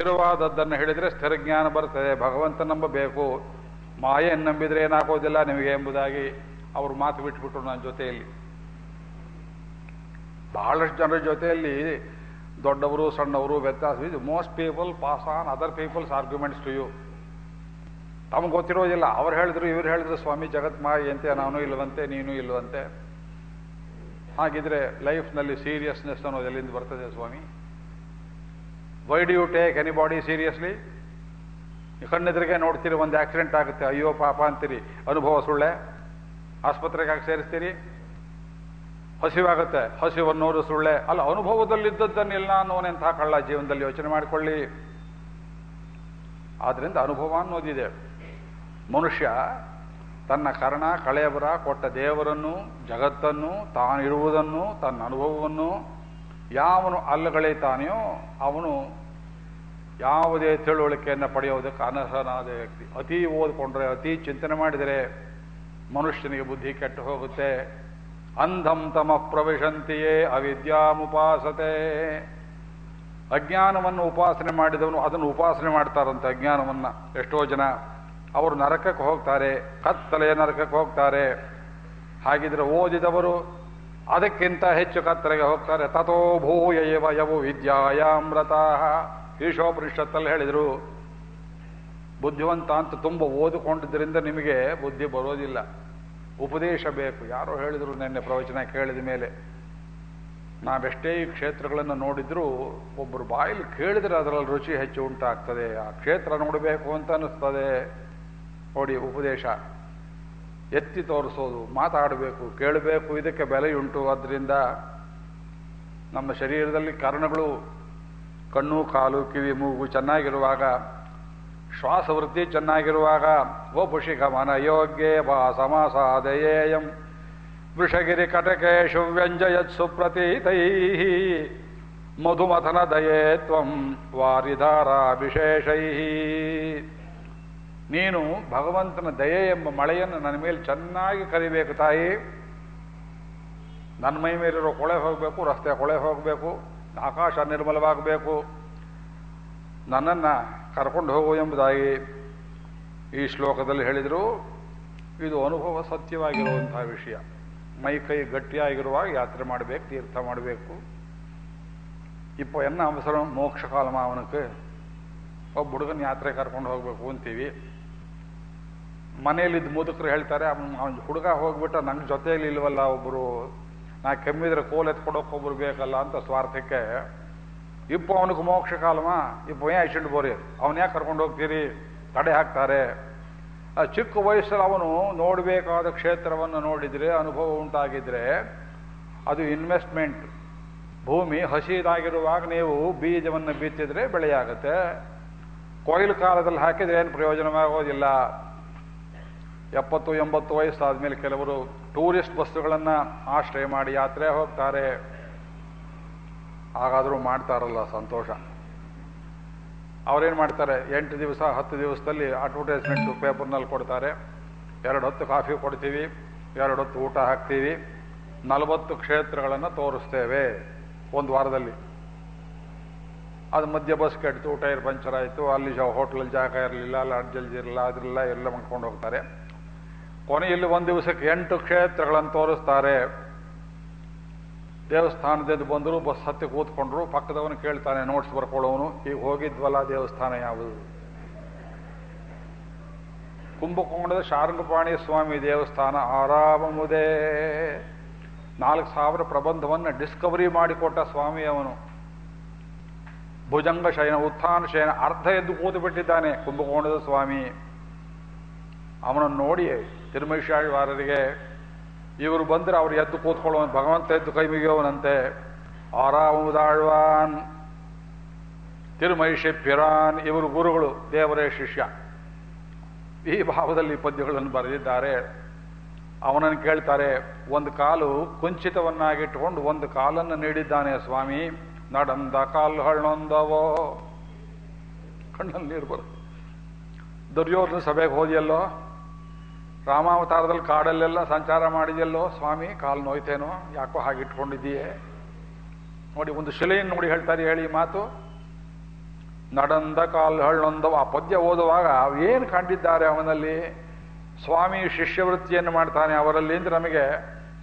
ಸ್ಥಿರವಾದದ್ದನ್ನು ಹೇಳಿದರೆ ಸ್ಥಿರ ಜ್ಞಾನ ಬರ್ತದೆ ಭಗವಂತ ನಂಬಬೇಕು. ಮಾಯೆಯನ್ನು ನಂಬಿದರೆ ಏನಾಗೋದಿಲ್ಲ ನಿಮಗೆ ಎಂಬುದಾಗಿ ಅವರು ಮಾತು ಬಿಟ್ಬಿಟ್ರು ನನ್ನ ಜೊತೆಯಲ್ಲಿ. ಬಹಳಷ್ಟು ಜನರ ಜೊತೆಯಲ್ಲಿ ದೊಡ್ಡವರು, ಸಣ್ಣವರು, ವ್ಯತ್ಯಾಸ ಇದು. Most people pass on other people's arguments to you ತಮಗೆ ಗೊತ್ತಿರೋದಿಲ್ಲ. ಅವ್ರು ಹೇಳಿದ್ರು, ಇವ್ರು ಹೇಳಿದ್ರು, ಸ್ವಾಮಿ ಜಗತ್ ಮಾಯ ಅಂತೆ, ನಾನು ಇಲ್ವಂತೆ ನೀನು ಇಲ್ವಂತೆ ಹಾಗಿದ್ರೆ ಲೈಫ್ನಲ್ಲಿ ಸೀರಿಯಸ್ನೆಸ್ ಅನ್ನೋದು ಎಲ್ಲಿಂದ ಬರ್ತದೆ ಸ್ವಾಮಿ? Why do you take anybody seriously ಕಣ್ಣೆದುರಿಗೆ ನೋಡ್ತೀರಿ, ಒಂದು ಆಕ್ಸಿಡೆಂಟ್ ಆಗುತ್ತೆ. ಅಯ್ಯೋ, ಪಾಪ ಅಂತೀರಿ. ಅನುಭವ ಸುಳ್ಳೆ. ಆಸ್ಪತ್ರೆಗೆ ಹಾಕಿ ಸೇರಿಸ್ತೀರಿ. ಹಸಿವಾಗುತ್ತೆ. ಹಸಿವನ್ನೋದು ಸುಳ್ಳೆ. ಅಲ್ಲ ಅನುಭವದಲ್ಲಿದ್ದದ್ದನ್ನೆಲ್ಲ ಅನ್ನೋನೆಂತಹ ಕಳ್ಳ ಜೀವನದಲ್ಲಿ ಯೋಚನೆ ಮಾಡಿಕೊಳ್ಳಿ. ಆದ್ರಿಂದ ಅನುಭವ ಅನ್ನೋದಿದೆ. ಮನುಷ್ಯ ತನ್ನ ಕರ್ಣ ಕಳೆಯಬರ ಕೊಟ್ಟ ದೇವರನ್ನು, ಜಗತ್ತನ್ನು, ತಾನಿರುವುದನ್ನು, ತನ್ನ ಅನುಭವವನ್ನು, ಯಾವನು ಅಲ್ಲಗಳೆಯುತ್ತಾನೆಯೋ ಅವನು ಯಾವುದೇ ತಿಳುವಳಿಕೆಯನ್ನು ಪಡೆಯೋದಕ್ಕೆ ಅನರ್ಹನಾದ ವ್ಯಕ್ತಿ. ಅತಿ ಓದಿಕೊಂಡ್ರೆ, ಅತಿ ಚಿಂತನೆ ಮಾಡಿದರೆ ಮನುಷ್ಯನಿಗೆ ಬುದ್ಧಿ ಕೆಟ್ಟು ಹೋಗುತ್ತೆ. ಅಂಧಂ ತಮ ಪ್ರವಿಶಂತಿಯೇ ಅವಿದ್ಯಾಮುಪಾಸತೆ ಅಜ್ಞಾನವನ್ನು ಉಪಾಸನೆ ಮಾಡಿದವನು ಅದನ್ನು ಉಪಾಸನೆ ಮಾಡ್ತಾರಂತೆ ಅಜ್ಞಾನವನ್ನು ಎಷ್ಟೋ ಜನ. ಅವರು ನರಕಕ್ಕೆ ಹೋಗ್ತಾರೆ, ಕತ್ತಲೆಯ ನರಕಕ್ಕೆ ಹೋಗ್ತಾರೆ. ಹಾಗಿದ್ರೆ ಓದಿದವರು ಅದಕ್ಕಿಂತ ಹೆಚ್ಚು ಕತ್ತಲೆಗೆ ಹೋಗ್ತಾರೆ. ತಥೋ ಭೂಯ ಯವು ವಿದ್ಯಾಯಾಮ್ರತ ಈಶೋಪನಿಷತ್ತಲ್ಲಿ ಹೇಳಿದರು, ಬುದ್ಧಿವಂತ ಅಂತ ತುಂಬ ಓದಿಕೊಂಡಿದ್ದರಿಂದ ನಿಮಗೆ ಬುದ್ಧಿ ಬರೋದಿಲ್ಲ. ಉಪದೇಶ ಬೇಕು. ಯಾರೋ ಹೇಳಿದರು ನಿನ್ನೆ ಪ್ರವಚನ ಕೇಳಿದ ಮೇಲೆ. ನಾವೆಷ್ಟೇ ಈ ಕ್ಷೇತ್ರಗಳನ್ನು ನೋಡಿದರೂ ಒಬ್ಬರು ಬಾಯಲ್ಲಿ ಕೇಳಿದರೆ ಅದರಲ್ಲಿ ರುಚಿ ಹೆಚ್ಚು ಉಂಟಾಗ್ತದೆ. ಆ ಕ್ಷೇತ್ರ ನೋಡಬೇಕು ಅಂತ ಅನ್ನಿಸ್ತದೆ. ನೋಡಿ, ಉಪದೇಶ. ಎತ್ತಿ ತೋರಿಸೋದು, ಮಾತಾಡಬೇಕು, ಕೇಳಬೇಕು, ಇದಕ್ಕೆ ಬೆಲೆಯುಂಟು. ಅದರಿಂದ ನಮ್ಮ ಶರೀರದಲ್ಲಿ ಕರ್ಣಗಳು ಕಣ್ಣು, ಕಾಲು, ಕಿವಿ, ಮೂಗು ಚೆನ್ನಾಗಿರುವಾಗ ಶ್ವಾಸವೃತ್ತಿ ಚೆನ್ನಾಗಿರುವಾಗ ಗೋಪುಷಿ ಗಮನ ಯೋಗ್ಯೇ ಬಾ ಸಮಾಸಾದಯೇಯಂ. ವೃಷಗಿರಿ ಕಟಕೇಶು ವ್ಯಂಜಯತ್ ಸುಪ್ರತೀತೈ. ಮಧುಮಥನ ದಯೇ ತ್ವಂ ವಾರಿಧಾರಾಭಿಶೇಷೈ ನೀನು ಭಗವಂತನ ದಯೆ ಎಂಬ ಮಳೆಯನ್ನು ನನ್ನ ಮೇಲೆ ಚೆನ್ನಾಗಿ ಕರಿಬೇಕು ತಾಯಿ. ನನ್ನ ಮೈ ಮೇಲಿರೋ ಕೊಳೆ ಹೋಗಬೇಕು, ರಸ್ತೆ ಕೊಳೆ ಹೋಗಬೇಕು. ಆಕಾಶ ನಿರ್ಮಲವಾಗಬೇಕು. ನನ್ನನ್ನು ಕರ್ಕೊಂಡು ಹೋಗು ಎಂಬುದಾಗಿ ಈ ಶ್ಲೋಕದಲ್ಲಿ ಹೇಳಿದರು. ಇದು ಅನುಭವ ಸತ್ಯವಾಗಿರುವಂತಹ ವಿಷಯ. ಮೈ ಕೈ ಗಟ್ಟಿಯಾಗಿರುವಾಗ ಯಾತ್ರೆ ಮಾಡಬೇಕು, ತೀರ್ಥ ಮಾಡಬೇಕು. ಇಪ್ಪ ಎನ್ನ ಅವಸರ, ಮೋಕ್ಷ ಕಾಲ ಮಾವನಕ್ಕೆ ಒಬ್ಬ ಹುಡುಗನ ಯಾತ್ರೆ ಕರ್ಕೊಂಡು ಹೋಗಬೇಕು ಅಂತೀವಿ. ಮನೆಯಲ್ಲಿದ್ದ ಮುದುಕರು ಹೇಳ್ತಾರೆ ಅವನು ಹುಡುಗ ಹೋಗ್ಬಿಟ್ಟ ನನ್ನ ಜೊತೆಯಲ್ಲಿ ಇಲ್ವಲ್ಲ ಒಬ್ಬರು ನಾ ಕೆಮ್ಮಿದ್ರೆ ಕೋಲ್ ಎತ್ಕೊಂಡೋಕೆ ಒಬ್ಬರು ಬೇಕಲ್ಲ ಅಂತ ಸ್ವಾರ್ಥಕ್ಕೆ, ಇಪ್ಪ ಅವನಿಗೆ ಮೋಕ್ಷ ಕಾಲಮ ಇಪ್ಪ ಏನು ಐಶಂಡ್ ಬೋರಿ? ಅವನ ಯಾಕೆ ಕರ್ಕೊಂಡು ಹೋಗ್ತೀರಿ? ತಡೆ ಹಾಕ್ತಾರೆ. ಆ ಚಿಕ್ಕ ವಯಸ್ಸಲ್ಲಿ ಅವನು ನೋಡಬೇಕಾದ ಕ್ಷೇತ್ರವನ್ನು ನೋಡಿದರೆ, ಅನುಭವ ಉಂಟಾಗಿದ್ರೆ, ಅದು ಇನ್ವೆಸ್ಟ್ಮೆಂಟ್ ಭೂಮಿ ಹಸಿದಾಗಿರುವಾಗ ನೀವು ಬೀಜವನ್ನು ಬಿತ್ತಿದರೆ ಬೆಳೆಯಾಗುತ್ತೆ. ಕೊಯ್ಲು ಕಾಲದಲ್ಲಿ ಹಾಕಿದರೆ ಏನು ಪ್ರಯೋಜನವಾಗೋದಿಲ್ಲ. ಎಪ್ಪತ್ತು, ಎಂಬತ್ತು ವಯಸ್ಸಾದ್ಮೇಲೆ ಕೆಲವರು ಟೂರಿಸ್ಟ್ ಬಸ್ಸುಗಳನ್ನು ಆಶ್ರಯ ಮಾಡಿ ಯಾತ್ರೆ ಹೋಗ್ತಾರೆ. ಹಾಗಾದರೂ ಮಾಡ್ತಾರಲ್ಲ ಸಂತೋಷ. ಅವರೇನು ಮಾಡ್ತಾರೆ? ಎಂಟು ದಿವಸ, ಹತ್ತು ದಿವಸದಲ್ಲಿ ಅಡ್ವರ್ಟೈಸ್ಮೆಂಟು ಪೇಪರ್ನಲ್ಲಿ ಕೊಡ್ತಾರೆ. ಎರಡು ಹೊತ್ತು ಕಾಫಿ ಕೊಡ್ತೀವಿ, ಎರಡು ಹೊತ್ತು ಊಟ ಹಾಕ್ತೀವಿ, ನಲವತ್ತು ಕ್ಷೇತ್ರಗಳನ್ನು ತೋರಿಸ್ತೇವೆ ಒಂದು ವಾರದಲ್ಲಿ. ಅದು ಮಧ್ಯ ಬಸ್ ಕೆಡ್ತು, ಟೈರ್ ಪಂಚರ್ ಆಯಿತು, ಅಲ್ಲಿ ಹೋಟ್ಲಲ್ಲಿ ಜಾಗ ಇರಲಿಲ್ಲ, ಲಾಡ್ಜಲ್ಲಿ ಇರಲಿಲ್ಲ, ಅದ್ರಲ್ಲ ಎಲ್ಲ ಮಾಡ್ಕೊಂಡು ಹೋಗ್ತಾರೆ. ಕೊನೆಯಲ್ಲಿ ಒಂದು ದಿವಸಕ್ಕೆ ಎಂಟು ಕ್ಷೇತ್ರಗಳನ್ನು ತೋರಿಸ್ತಾರೆ. ದೇವಸ್ಥಾನದಿಂದ ಬಂದರು ಬಸ್ ಹತ್ತಿ ಕೂತ್ಕೊಂಡ್ರು, ಪಕ್ಕದವನು ಕೇಳ್ತಾನೆ, ನೋಟ್ಸ್ ಬರ್ಕೊಳ್ಳೋನು. ಈಗ ಹೋಗಿದ್ವಲ್ಲ ದೇವಸ್ಥಾನ ಯಾವುದು? ಕುಂಭಕೋಣದ ಶಾರಂಗಪಾಣಿ ಸ್ವಾಮಿ ದೇವಸ್ಥಾನ ಆರಾಮುದೇ. ನಾಲ್ಕು ಸಾವಿರ ಪ್ರಬಂಧವನ್ನು ಡಿಸ್ಕವರಿ ಮಾಡಿಕೊಟ್ಟ ಸ್ವಾಮಿ ಅವನು ಭುಜಂಗ ಶಯನ, ಉತ್ಥಾನ ಶಯನ, ಅರ್ಧ ಎದ್ದು ಕೂತು ಬಿಟ್ಟಿದ್ದಾನೆ ಕುಂಭಕೋಣದ ಸ್ವಾಮಿ. ಅವನನ್ನು ನೋಡಿ ತಿರುಮೈಶಾಳ್ವಾರರಿಗೆ ಇವರು ಬಂದ್ರೆ ಅವ್ರು ಎದ್ದು ಕೂತ್ಕೊಳ್ಳೋನು ಭಗವಂತ ಎದ್ದು ಕೈ ಮುಗಿಯೋವನಂತೆ ಆರಾಮುದಾಳ್ವಾನ್ ತಿರುಮೈಷಿ ಪಿರಾನ್ ಇವರು ಗುರುಗಳು, ದೇವರೇ ಶಿಷ್ಯ. ಈ ಭಾವದಲ್ಲಿ ಪದ್ಯಗಳನ್ನು ಬರೆದಿದ್ದಾರೆ. ಅವನನ್ನು ಕೇಳ್ತಾರೆ, ಒಂದು ಕಾಲು ಕುಂಚಿತವನ್ನಾಗಿಟ್ಟುಕೊಂಡು ಒಂದು ಕಾಲನ್ನು ನೀಡಿದ್ದಾನೆ ಸ್ವಾಮಿ, ನಡಂದ ಕಾಲು ಹಣ್ಣೊಂದವೋ ಕಣ್ಣಲ್ಲಿ ನೀರು ಬರುತ್ತೆ. ದುರ್ಯೋಧನ ಸಭೆಗೆ ಹೋದಿಯಲ್ಲೋ? ರಾಮಾವತಾರದಲ್ಲಿ ಕಾಡಲ್ಲೆಲ್ಲ ಸಂಚಾರ ಮಾಡಿದೆಯಲ್ಲೋ ಸ್ವಾಮಿ, ಕಾಲು ನೋಯ್ತೇನೋ, ಯಾಕೋ ಹಾಗೆ ಇಟ್ಕೊಂಡಿದ್ದೀಯೇ ನೋಡಿ, ಒಂದು ಶಿಲೆಯನ್ನು ನೋಡಿ ಹೇಳ್ತಾರೆ, ಹೇಳಿ ಮಾತು. ನಡಂದ ಕಾಲ್ ಹಳ್ಳೊಂದವ. ಆ ಪದ್ಯ ಓದುವಾಗ ಏನು ಕಂಡಿದ್ದಾರೆ ಅವನಲ್ಲಿ? ಸ್ವಾಮಿ ಶಿಷ್ಯವೃತ್ತಿಯನ್ನು ಮಾಡ್ತಾನೆ ಅವರಲ್ಲಿ ಅಂದ್ರೆ ನಮಗೆ,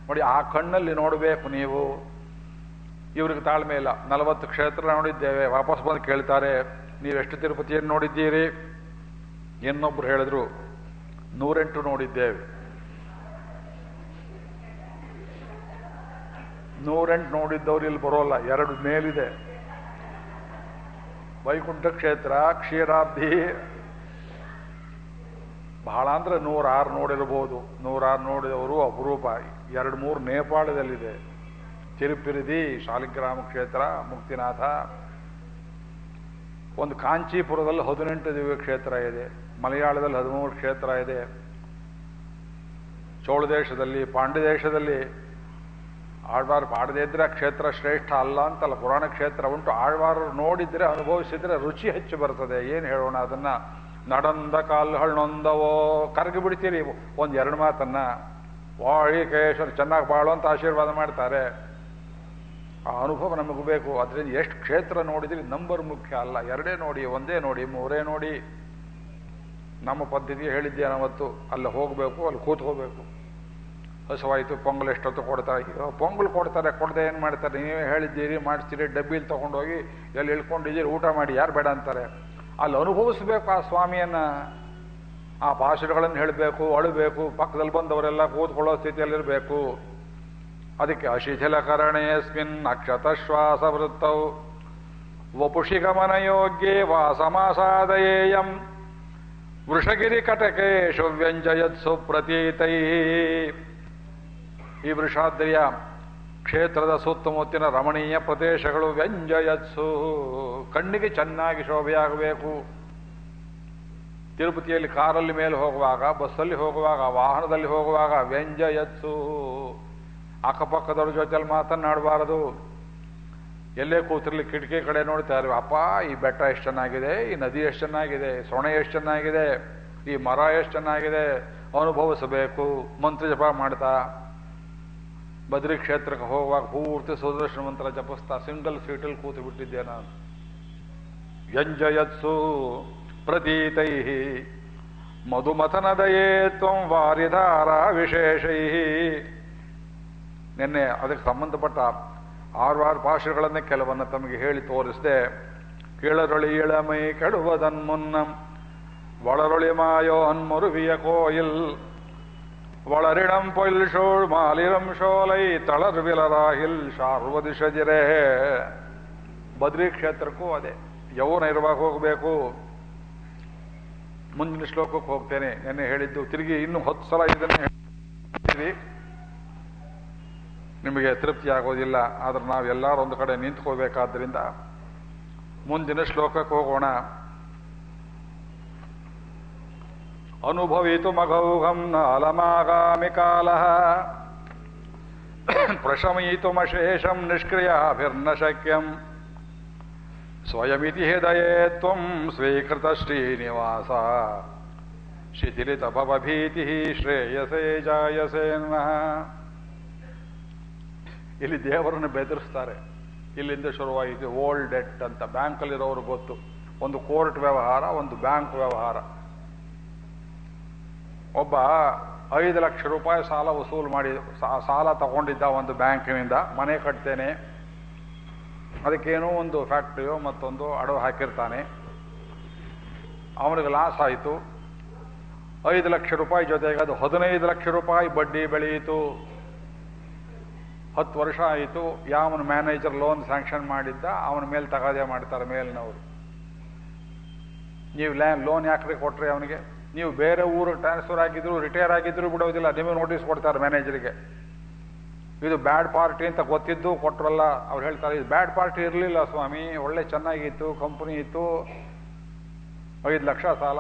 ನೋಡಿ, ಆ ಕಣ್ಣಲ್ಲಿ ನೋಡಬೇಕು ನೀವು. ಇವ್ರಿಗೆ ತಾಳ್ಮೆ ಇಲ್ಲ ನಲವತ್ತು ಕ್ಷೇತ್ರ ನೋಡಿದ್ದೇವೆ. ವಾಪಸ್ ಬಂದು ಕೇಳ್ತಾರೆ, ನೀವೆಷ್ಟು ತಿರುಪತಿಯನ್ನು ನೋಡಿದ್ದೀರಿ? ಇನ್ನೊಬ್ರು ಹೇಳಿದ್ರು ನೂರೆಂಟು ನೋಡಿದ್ದೇವೆ. ನೂರೆಂಟು ನೋಡಿದ್ದವ್ರು ಇಲ್ಲಿ ಬರೋಲ್ಲ, ಎರಡು ಮೇಲಿದೆ. ವೈಕುಂಠ ಕ್ಷೇತ್ರ ಕ್ಷೀರಾಬ್ಧಿ ಬಹಳ ಅಂದ್ರೆ ನೂರಾರು ನೋಡಿರ್ಬೋದು. ನೂರಾರು ನೋಡಿದವರು ಅಪರೂಪ. ಎರಡು ಮೂರು ನೇಪಾಳದಲ್ಲಿದೆ. ತಿರುಪಿರಿದಿ ಶಾಲಿಗ್ರಾಮ ಕ್ಷೇತ್ರ, ಮುಕ್ತಿನಾಥ. ಒಂದು ಕಾಂಚೀಪುರದಲ್ಲಿ ಹದಿನೆಂಟು ದಿವ್ಯ ಕ್ಷೇತ್ರ ಇದೆ. ಮಲಯಾಳದಲ್ಲಿ ಹದಿಮೂರು ಕ್ಷೇತ್ರ ಇದೆ. ಚೋಳ ದೇಶದಲ್ಲಿ, ಪಾಂಡ್ಯ ದೇಶದಲ್ಲಿ ಆಳ್ವಾರ ಪಾಡದೇ ಇದ್ರೆ ಕ್ಷೇತ್ರ ಶ್ರೇಷ್ಠ ಅಲ್ಲ ಅಂತಲ್ಲ. ಪುರಾಣ ಕ್ಷೇತ್ರ ಉಂಟು. ಆಳ್ವಾರರು ನೋಡಿದ್ರೆ, ಅನುಭವಿಸಿದ್ರೆ ರುಚಿ ಹೆಚ್ಚು ಬರ್ತದೆ. ಏನು ಹೇಳೋಣ ಅದನ್ನ? ನಡಂದ ಕಾಲು ಹಣ್ಣೊಂದವೋ ಕರಗಿ ಬಿಡ್ತೀರಿ ಒಂದು ಎರಡು ಮಾತನ್ನ. ವಾಳಿ ಕೇಶ್ವರ್ ಚೆನ್ನಾಗಿ ಬಾಳು ಅಂತ ಆಶೀರ್ವಾದ ಮಾಡ್ತಾರೆ. ಆ ಅನುಭವ ನಮಗೂ ಬೇಕು. ಅದರಿಂದ ಎಷ್ಟು ಕ್ಷೇತ್ರ ನೋಡಿದ್ರಿ ನಂಬರ್ ಮುಖ್ಯ ಅಲ್ಲ. ಎರಡೇ ನೋಡಿ, ಒಂದೇ ನೋಡಿ, ಮೂರೇ ನೋಡಿ. ನಮ್ಮ ಪದ್ಧತಿ ಹೇಳಿದ್ದೆ ಅವತ್ತು. ಅಲ್ಲಿ ಹೋಗಬೇಕು, ಅಲ್ಲಿ ಕೂತ್ಕೋಬೇಕು ಹಸುವಾಯಿತು, ಪೊಂಗಲ್ ಎಷ್ಟೊತ್ತು ಕೊಡ್ತಾ ಪೊಂಗಲ್ ಕೊಡ್ತಾರೆ, ಕೊಡದೆ ಏನು ಮಾಡ್ತಾರೆ? ನೀವೇ ಹೇಳಿದ್ದೀರಿ, ಮಾಡಿಸ್ತೀರಿ, ಡಬ್ಬಿಲಿ ತೊಗೊಂಡೋಗಿ ಎಲ್ಲಿ ಇಳ್ಕೊಂಡಿದ್ದೀರಿ ಊಟ ಮಾಡಿ, ಯಾರು ಬೇಡ ಅಂತಾರೆ. ಅಲ್ಲಿ ಅನುಭವಿಸ್ಬೇಕು ಆ ಸ್ವಾಮಿಯನ್ನು. ಆ ಭಾಷೆಗಳನ್ನು ಹೇಳಬೇಕು, ಅಳಬೇಕು, ಪಕ್ಕದಲ್ಲಿ ಬಂದವರೆಲ್ಲ ಕೂತ್ಕೊಳ್ಳೋ ಸ್ಥಿತಿಯಲ್ಲಿರಬೇಕು. ಅದಕ್ಕೆ ಅಶಿಥಿಲಕರಣೇಸ್ಮಿನ್ ಅಕ್ಷತ ಶ್ವಾಸ ವೃತ್ತೌ ವಪುಷಿ ಗಮನಯೋಗ್ಯೇ ವಾಸಮಾಸಾದಯೇಯಂ. ವೃಷಗಿರಿ ಕಟಕೇಶು ವ್ಯಂಜಯತ್ಸು ಪ್ರತೀತೈ. ಈ ವೃಷಾದ್ರಿಯ ಕ್ಷೇತ್ರದ ಸುತ್ತಮುತ್ತಿನ ರಮಣೀಯ ಪ್ರದೇಶಗಳು ವ್ಯಂಜಯತ್ಸು. ಕಣ್ಣಿಗೆ ಚೆನ್ನಾಗಿ ಶೋಭೆಯಾಗಬೇಕು. ತಿರುಪತಿಯಲ್ಲಿ ಕಾರಲ್ಲಿ ಮೇಲೆ ಹೋಗುವಾಗ, ಬಸ್ಸಲ್ಲಿ ಹೋಗುವಾಗ, ವಾಹನದಲ್ಲಿ ಹೋಗುವಾಗ ವ್ಯಂಜಯತ್ಸು. ಅಕ್ಕಪಕ್ಕದವ್ರ ಜೊತೆಯಲ್ಲಿ ಮಾತನಾಡಬಾರದು ಎಲ್ಲೇ ಕೂತಿರ್ಲಿ, ಕಿಟಕಿ ಕಡೆ ನೋಡ್ತಾರೆ ಅಪ್ಪ, ಈ ಬೆಟ್ಟ ಎಷ್ಟು ಚೆನ್ನಾಗಿದೆ, ಈ ನದಿ ಎಷ್ಟು ಚೆನ್ನಾಗಿದೆ, ಸೊಣೆ ಎಷ್ಟು ಚೆನ್ನಾಗಿದೆ, ಈ ಮರ ಎಷ್ಟು ಚೆನ್ನಾಗಿದೆ, ಅನುಭವಿಸಬೇಕು, ಮಂತ್ರ ಜಪ ಮಾಡ್ತಾ. ಬದ್ರಿ ಕ್ಷೇತ್ರಕ್ಕೆ ಹೋಗುವಾಗ ಪೂರ್ತಿ ಸುದರ್ಶನ ಮಂತ್ರ ಜಪಿಸ್ತಾ, ಸಿಂಗಲ್ ಸೀಟಲ್ಲಿ ಕೂತು ಬಿಟ್ಟಿದ್ದೆ ನಾನು. ಯಂಜಯತ್ಸು ಪ್ರತೀತೈ, ಮಧುಮಥನದಯೇ ತ್ವಂ ವಾರಿಧಾರ ವಿಶೇಷೈ. ನಿನ್ನೆ ಅದಕ್ಕೆ ಸಂಬಂಧಪಟ್ಟ ಆರು ಭಾಷೆಗಳನ್ನೇ ಕೆಲವನ್ನ ತಮಗೆ ಹೇಳಿ ತೋರಿಸಿದೆ ಕೀಳರೊಳಿ ಇಳಮೈ ಕೆಡುವದನ್ ಮುನ್ನಂ ಒಳರೊಳಿ ಮಾಯೋ ಅನ್ಮರುವಿಯ ಕೋಯಿಲ್ വളരിടം പൊൽഷോൾ മാലിരം ഷോലೈ ತಳರ್ ವಿಲರಾಹಿಲ್ ಶಾರ್ವದಿಶಜಿರೆ ಬದ್ರಿ ಕ್ಷೇತ್ರಕ್ಕೂ ಅದೇ ಯೌವನ ಇರುವಾಗ ಹೋಗಬೇಕು ಮುಂದಿನ ಶ್ಲೋಕಕ್ಕೆ ಹೋಗ್ತೇನೆ ನೆನ್ನೆ ಹೇಳಿದ್ದು ತಿರುಗಿ ಇನ್ನು ಹತ್ತು ಸಲ ಇದನ್ನೇ ಹೇಳ್ತೀವಿ ನಿಮಗೆ ತೃಪ್ತಿ ಆಗೋದಿಲ್ಲ, ಆದ್ರೆ ನಾವು ಎಲ್ಲರೂ ಒಂದು ಕಡೆ ನಿಂತ್ಕೋಬೇಕಾದ್ರಿಂದ ಮುಂದಿನ ಶ್ಲೋಕಕ್ಕೆ ಹೋಗೋಣ. ಅನುಭವಿತು ಮಘೌಘಂ ನ ಅಲಮಾಗಾಮಿ ಕಾಲ. ಪ್ರಶಮಯಿತುಮಶೇಷಂ ನಿಷ್ಕ್ರಿಯಾಭಿರ್ನ ಶಕ್ಯಂ ಸ್ವಯಮಿತಿ ಹೃದಯೇ ತ್ವಂ ಸ್ವೀಕೃತ ಶ್ರೀನಿವಾಸ. ಶಿಥಿಲಿತ ಭವಭೀತಿ ಶ್ರೇಯಸೇ ಜಾಯಸೇ ನಃ ಇಲ್ಲಿ ದೇವರನ್ನು ಬೆದರಿಸ್ತಾರೆ. ಇಲ್ಲಿಂದ ಶುರುವಾಯಿತು ಓಲ್ಡ್ ಡೆಟ್ ಅಂತ. ಬ್ಯಾಂಕಲ್ಲಿರೋರು ಗೊತ್ತು. ಒಂದು ಕೋರ್ಟ್ ವ್ಯವಹಾರ, ಒಂದು ಬ್ಯಾಂಕ್ ವ್ಯವಹಾರ. ಒಬ್ಬ ಐದು ಲಕ್ಷ ರೂಪಾಯಿ ಸಾಲ ವಸೂಲು ಮಾಡಿ ಸಾಲ ತಗೊಂಡಿದ್ದ ಒಂದು ಬ್ಯಾಂಕಿನಿಂದ, ಮನೆ ಕಟ್ತೇನೆ. ಅದಕ್ಕೇನೋ ಒಂದು ಫ್ಯಾಕ್ಟ್ರಿಯೋ ಮತ್ತೊಂದು ಅಡವು ಹಾಕಿರ್ತಾನೆ. ಅವನಿಗೆ ಲಾಸ್ ಆಯಿತು. ಐದು ಲಕ್ಷ ರೂಪಾಯಿ ಜೊತೆಗೆ ಅದು ಹದಿನೈದು ಲಕ್ಷ ರೂಪಾಯಿ ಬಡ್ಡಿ ಬೆಳೆಯಿತು. ಹತ್ತು ವರ್ಷ ಆಯಿತು, ಯಾವನ ಮ್ಯಾನೇಜರ್ ಲೋನ್ ಸ್ಯಾಂಕ್ಷನ್ ಮಾಡಿದ್ದ, ಅವನ ಮೇಲೆ ತಗಾದೆ ಮಾಡ್ತಾರೆ ಮೇಲಿನವರು. ನೀವು ಲ್ಯಾ ಲೋನ್ ಯಾಕ್ರಿ ಕೊಟ್ರಿ ಅವನಿಗೆ? ನೀವು ಬೇರೆ ಊರು ಟ್ರಾನ್ಸ್ಫರ್ ಆಗಿದ್ರು ರಿಟೈರ್ ಆಗಿದ್ರು ಬಿಡೋದಿಲ್ಲ, ನಿಮಗೆ ನೋಟಿಸ್ ಕೊಡ್ತಾರೆ ಮ್ಯಾನೇಜರಿಗೆ ಇದು ಬ್ಯಾಡ್ ಪಾರ್ಟಿ ಅಂತ ಗೊತ್ತಿದ್ದು ಕೊಟ್ರಲ್ಲ, ಅವ್ರು ಹೇಳ್ತಾರೆ, ಇದು ಬ್ಯಾಡ್ ಪಾರ್ಟಿ ಇರಲಿಲ್ಲ ಸ್ವಾಮಿ, ಒಳ್ಳೆ ಚೆನ್ನಾಗಿತ್ತು ಕಂಪನಿ ಇತ್ತು, ಐದು ಲಕ್ಷ ಸಾಲ.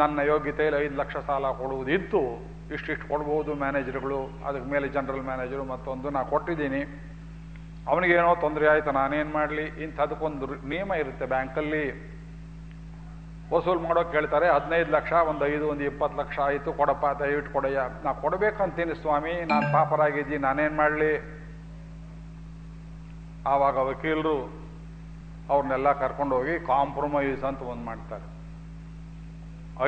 ನನ್ನ ಯೋಗ್ಯತೆಯಲ್ಲಿ ಐದು ಲಕ್ಷ ಸಾಲ ಕೊಡುವುದಿತ್ತು. ಇಷ್ಟಿಷ್ಟು ಕೊಡ್ಬೋದು ಮ್ಯಾನೇಜರ್ಗಳು, ಅದಕ್ಕೆ ಮೇಲೆ ಜನರಲ್ ಮ್ಯಾನೇಜರು ಮತ್ತೊಂದು ನಾ ಕೊಟ್ಟಿದ್ದೀನಿ. ಅವನಿಗೇನೋ ತೊಂದರೆ ಆಯ್ತು, ನಾನೇನು ಮಾಡಲಿ? ಇಂಥದಕ್ಕೊಂದು ನಿಯಮ ಇರುತ್ತೆ ಬ್ಯಾಂಕಲ್ಲಿ. ವಸೂಲು ಮಾಡೋಕೆ ಕೇಳ್ತಾರೆ, ಹದಿನೈದು ಲಕ್ಷ, ಒಂದು ಐದು, ಒಂದು ಇಪ್ಪತ್ತು ಲಕ್ಷ ಆಯಿತು, ಕೊಡಪ್ಪ, ದಯವಿಟ್ಟು ಕೊಡಯ್ಯ. ನಾ ಕೊಡಬೇಕಂತೀನಿ ಸ್ವಾಮಿ, ನಾನು ಪಾಪರಾಗಿದ್ದೀನಿ, ನಾನೇನು ಮಾಡಲಿ? ಆವಾಗ ವಕೀಲರು ಅವ್ರನ್ನೆಲ್ಲ ಕರ್ಕೊಂಡು ಹೋಗಿ ಕಾಂಪ್ರಮೈಸ್ ಅಂತ ಒಂದು ಮಾಡ್ತಾರೆ.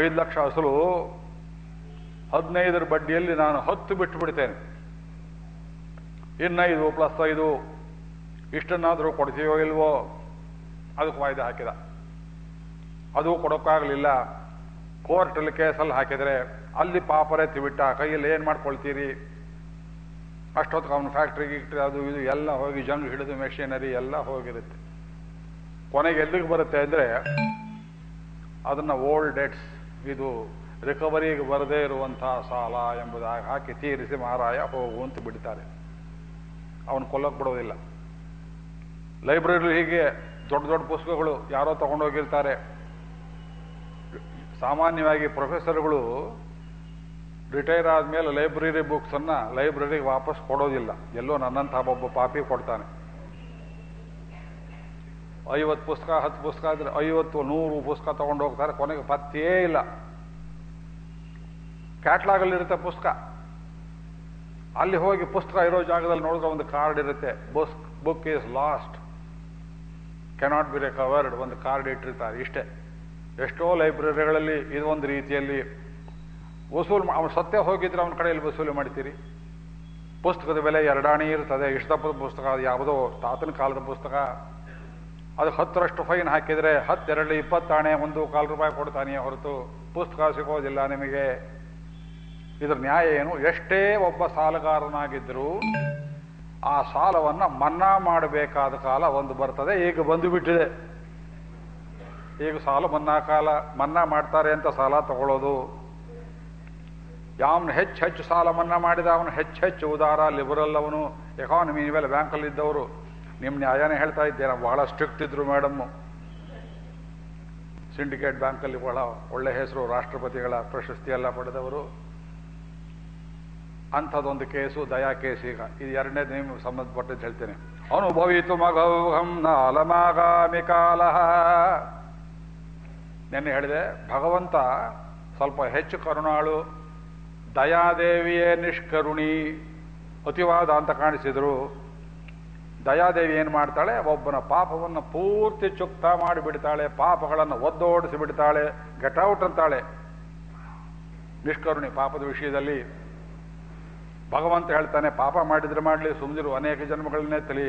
ಐದು ಲಕ್ಷ ಅಸಲು ಹದಿನೈದರ ಬಡ್ಡಿಯಲ್ಲಿ ನಾನು ಹತ್ತು ಬಿಟ್ಟು ಬಿಡ್ತೇನೆ ಇನ್ನೈದು ಪ್ಲಸ್ ಐದು, ಇಷ್ಟನ್ನಾದರೂ ಕೊಡ್ತೀವೋ ಇಲ್ವೋ, ಅದಕ್ಕೆ ವಾಯ್ದೆ ಹಾಕಿದ. ಅದು ಕೊಡೋಕ್ಕಾಗಲಿಲ್ಲ. ಕೋರ್ಟಲ್ಲಿ ಕೇಸಲ್ಲಿ ಹಾಕಿದರೆ ಅಲ್ಲಿ ಪಾಪರೆತ್ತಿ ಬಿಟ್ಟ ಕೈಯಲ್ಲಿ ಏನು ಮಾಡ್ಕೊಳ್ತೀರಿ? ಅಷ್ಟೊತ್ತಿಗೆ ಅವನು ಫ್ಯಾಕ್ಟ್ರಿ ಗಿಕ್ಟ್ರಿ ಅದು ಇದು ಎಲ್ಲ ಹೋಗಿ ಜಂಗ್ ಹಿಡಿದು ಮೆಷಿನರಿ ಎಲ್ಲ ಹೋಗಿರುತ್ತೆ. ಕೊನೆಗೆ ಎಲ್ಲಿಗೆ ಬರುತ್ತೆ ಅಂದರೆ ಅದನ್ನು ಓಲ್ಡ್ ಡೆಟ್ಸ್, ಇದು ರಿಕವರಿಗೆ ಬರದೇ ಇರುವಂತಹ ಸಾಲ ಎಂಬುದಾಗಿ ಹಾಕಿ ತೀರಿಸಿ ಮಾರಾಯ ಹೋಗು ಅಂತ ಬಿಡ್ತಾರೆ. ಅವನು ಕೊಲ್ಲಕ್ಕೆ ಬಿಡೋದಿಲ್ಲ. ಲೈಬ್ರರಿ ಹೀಗೆ ದೊಡ್ಡ ದೊಡ್ಡ ಪುಸ್ತಕಗಳು ಯಾರೋ ತಗೊಂಡೋಗಿರ್ತಾರೆ ಸಾಮಾನ್ಯವಾಗಿ ಪ್ರೊಫೆಸರ್ಗಳು ರಿಟೈರ್ ಆದಮೇಲೆ ಲೈಬ್ರರಿ ಬುಕ್ಸನ್ನು ಲೈಬ್ರರಿಗೆ ವಾಪಸ್ ಕೊಡೋದಿಲ್ಲ. ಎಲ್ಲೋ ನನ್ನಂಥ ಒಬ್ಬ ಪಾಪಿ ಕೊಡ್ತಾನೆ. ಐವತ್ತು ಪುಸ್ತಕ, ಹತ್ತು ಪುಸ್ತಕ ಆದರೆ ಐವತ್ತು ನೂರು ಪುಸ್ತಕ ತಗೊಂಡು ಹೋಗ್ತಾರೆ. ಕೊನೆಗೆ ಪತ್ತೇ ಇಲ್ಲ. ಕ್ಯಾಟ್ಲಾಗಲ್ಲಿರುತ್ತೆ ಪುಸ್ತಕ. ಅಲ್ಲಿ ಹೋಗಿ ಪುಸ್ತಕ ಇರೋ ಜಾಗದಲ್ಲಿ ನೋಡಿದ್ರೆ ಒಂದು ಕಾರ್ಡ್ ಇರುತ್ತೆ. ಬುಸ್, book is lost. Cannot be recovered ಒಂದು ಕಾರ್ಡ್ ಇಟ್ಟಿರ್ತಾರೆ ಇಷ್ಟೇ. ಎಷ್ಟೋ ಲೈಬ್ರರಿಗಳಲ್ಲಿ ಇದು ಒಂದು ರೀತಿಯಲ್ಲಿ ವಸೂಲು ಅವನು ಸತ್ಯ ಹೋಗಿದ್ರೆ ಅವನ ಕಡೆಯಲ್ಲಿ ವಸೂಲಿ ಮಾಡ್ತೀರಿ. ಪುಸ್ತಕದ ಬೆಲೆ ಎರಡಾಣಿ ಇರ್ತದೆ. ಇಷ್ಟಪದ ಪುಸ್ತಕ ಅದು ಯಾವುದೋ ತಾತನ ಕಾಲದ ಪುಸ್ತಕ. ಅದು ಹತ್ತರಷ್ಟು ಫೈನ್ ಹಾಕಿದರೆ ಹತ್ತೆರಡು ಇಪ್ಪತ್ತಾಣೆ ಒಂದು ಕಾಲು ರೂಪಾಯಿ ಕೊಡ್ತಾನೆ ಹೊರತು. ಪುಸ್ತಕ ಸಿಗೋದಿಲ್ಲ ನಿಮಗೆ. ಇದರ ನ್ಯಾಯ ಏನು? ಎಷ್ಟೇ ಒಬ್ಬ ಸಾಲಗಾರನಾಗಿದ್ದರೂ ಆ ಸಾಲವನ್ನು ಮನ್ನಾ ಮಾಡಬೇಕಾದ ಕಾಲ ಒಂದು ಬರ್ತದೆ, ಈಗ ಬಂದು ಬಿಟ್ಟಿದೆ. ಈಗ ಸಾಲ ಮನ್ನಾ ಕಾಲ, ಮನ್ನಾ ಮಾಡ್ತಾರೆ ಅಂತ ಸಾಲ ತಗೊಳ್ಳೋದು. ಯಾವನು ಹೆಚ್ಚು ಹೆಚ್ಚು ಸಾಲ ಮನ್ನಾ ಮಾಡಿದ ಅವನು ಹೆಚ್ಚು ಹೆಚ್ಚು ಉದಾರ ಲಿಬರಲ್ ಅವನು. ಎಕಾನಮಿ ಮೇಲೆ ಬ್ಯಾಂಕಲ್ಲಿ ಇದ್ದವರು. ನಿಮ್ಮ ನ್ಯಾಯನೇ ಹೇಳ್ತಾ ಇದ್ದೇನೆ ಬಹಳ ಸ್ಟ್ರಿಕ್ಟ್ ಇದ್ರು ಮೇಡಮ್ಮು ಸಿಂಡಿಕೇಟ್ ಬ್ಯಾಂಕಲ್ಲಿ ಬಹಳ ಒಳ್ಳೆ ಹೆಸರು, ರಾಷ್ಟ್ರಪತಿಗಳ ಪ್ರಶಸ್ತಿ ಎಲ್ಲ ಪಡೆದವರು. ಅಂಥದ್ದೊಂದು ಕೇಸು ದಯಾ ಕೇಸ್ ಈಗ. ಇದು ಎರಡನೇ ನಿಮ್ಗೆ ಸಂಬಂಧಪಟ್ಟದ್ದು ಹೇಳ್ತೇನೆ. ಅನುಭವಿತು ಮಗೌಹಂ ನಾಲಮಾಗಾಮಿ ಕಾಲ. ನೆನ್ನೆ ಹೇಳಿದೆ, ಭಗವಂತ ಸ್ವಲ್ಪ ಹೆಚ್ಚು ಕರುಣಾಳು, ದಯಾದೇವಿಯೇ ನಿಷ್ಕರುಣಿ, ಅತಿವಾದ ಅಂತ ಕಾಣಿಸಿದರು. ದಯಾದೇವಿ ಏನು ಮಾಡ್ತಾಳೆ, ಒಬ್ಬನ ಪಾಪವನ್ನು ಪೂರ್ತಿ ಚುಕ್ತ ಮಾಡಿಬಿಡ್ತಾಳೆ, ಪಾಪಗಳನ್ನು ಒದ್ದೋಡಿಸಿ ಬಿಡ್ತಾಳೆ ಔಟ್ ಅಂತಾಳೆ. ನಿಷ್ಕರುಣಿ ಪಾಪದ ವಿಷಯದಲ್ಲಿ ಭಗವಂತ ಹೇಳ್ತಾನೆ, ಪಾಪ ಮಾಡಿದ್ರೆ ಮಾಡಲಿ ಸುಮ್ಮನಿರು ಅನೇಕ ಜನ್ಮಗಳನ್ನೇ ತಲಿ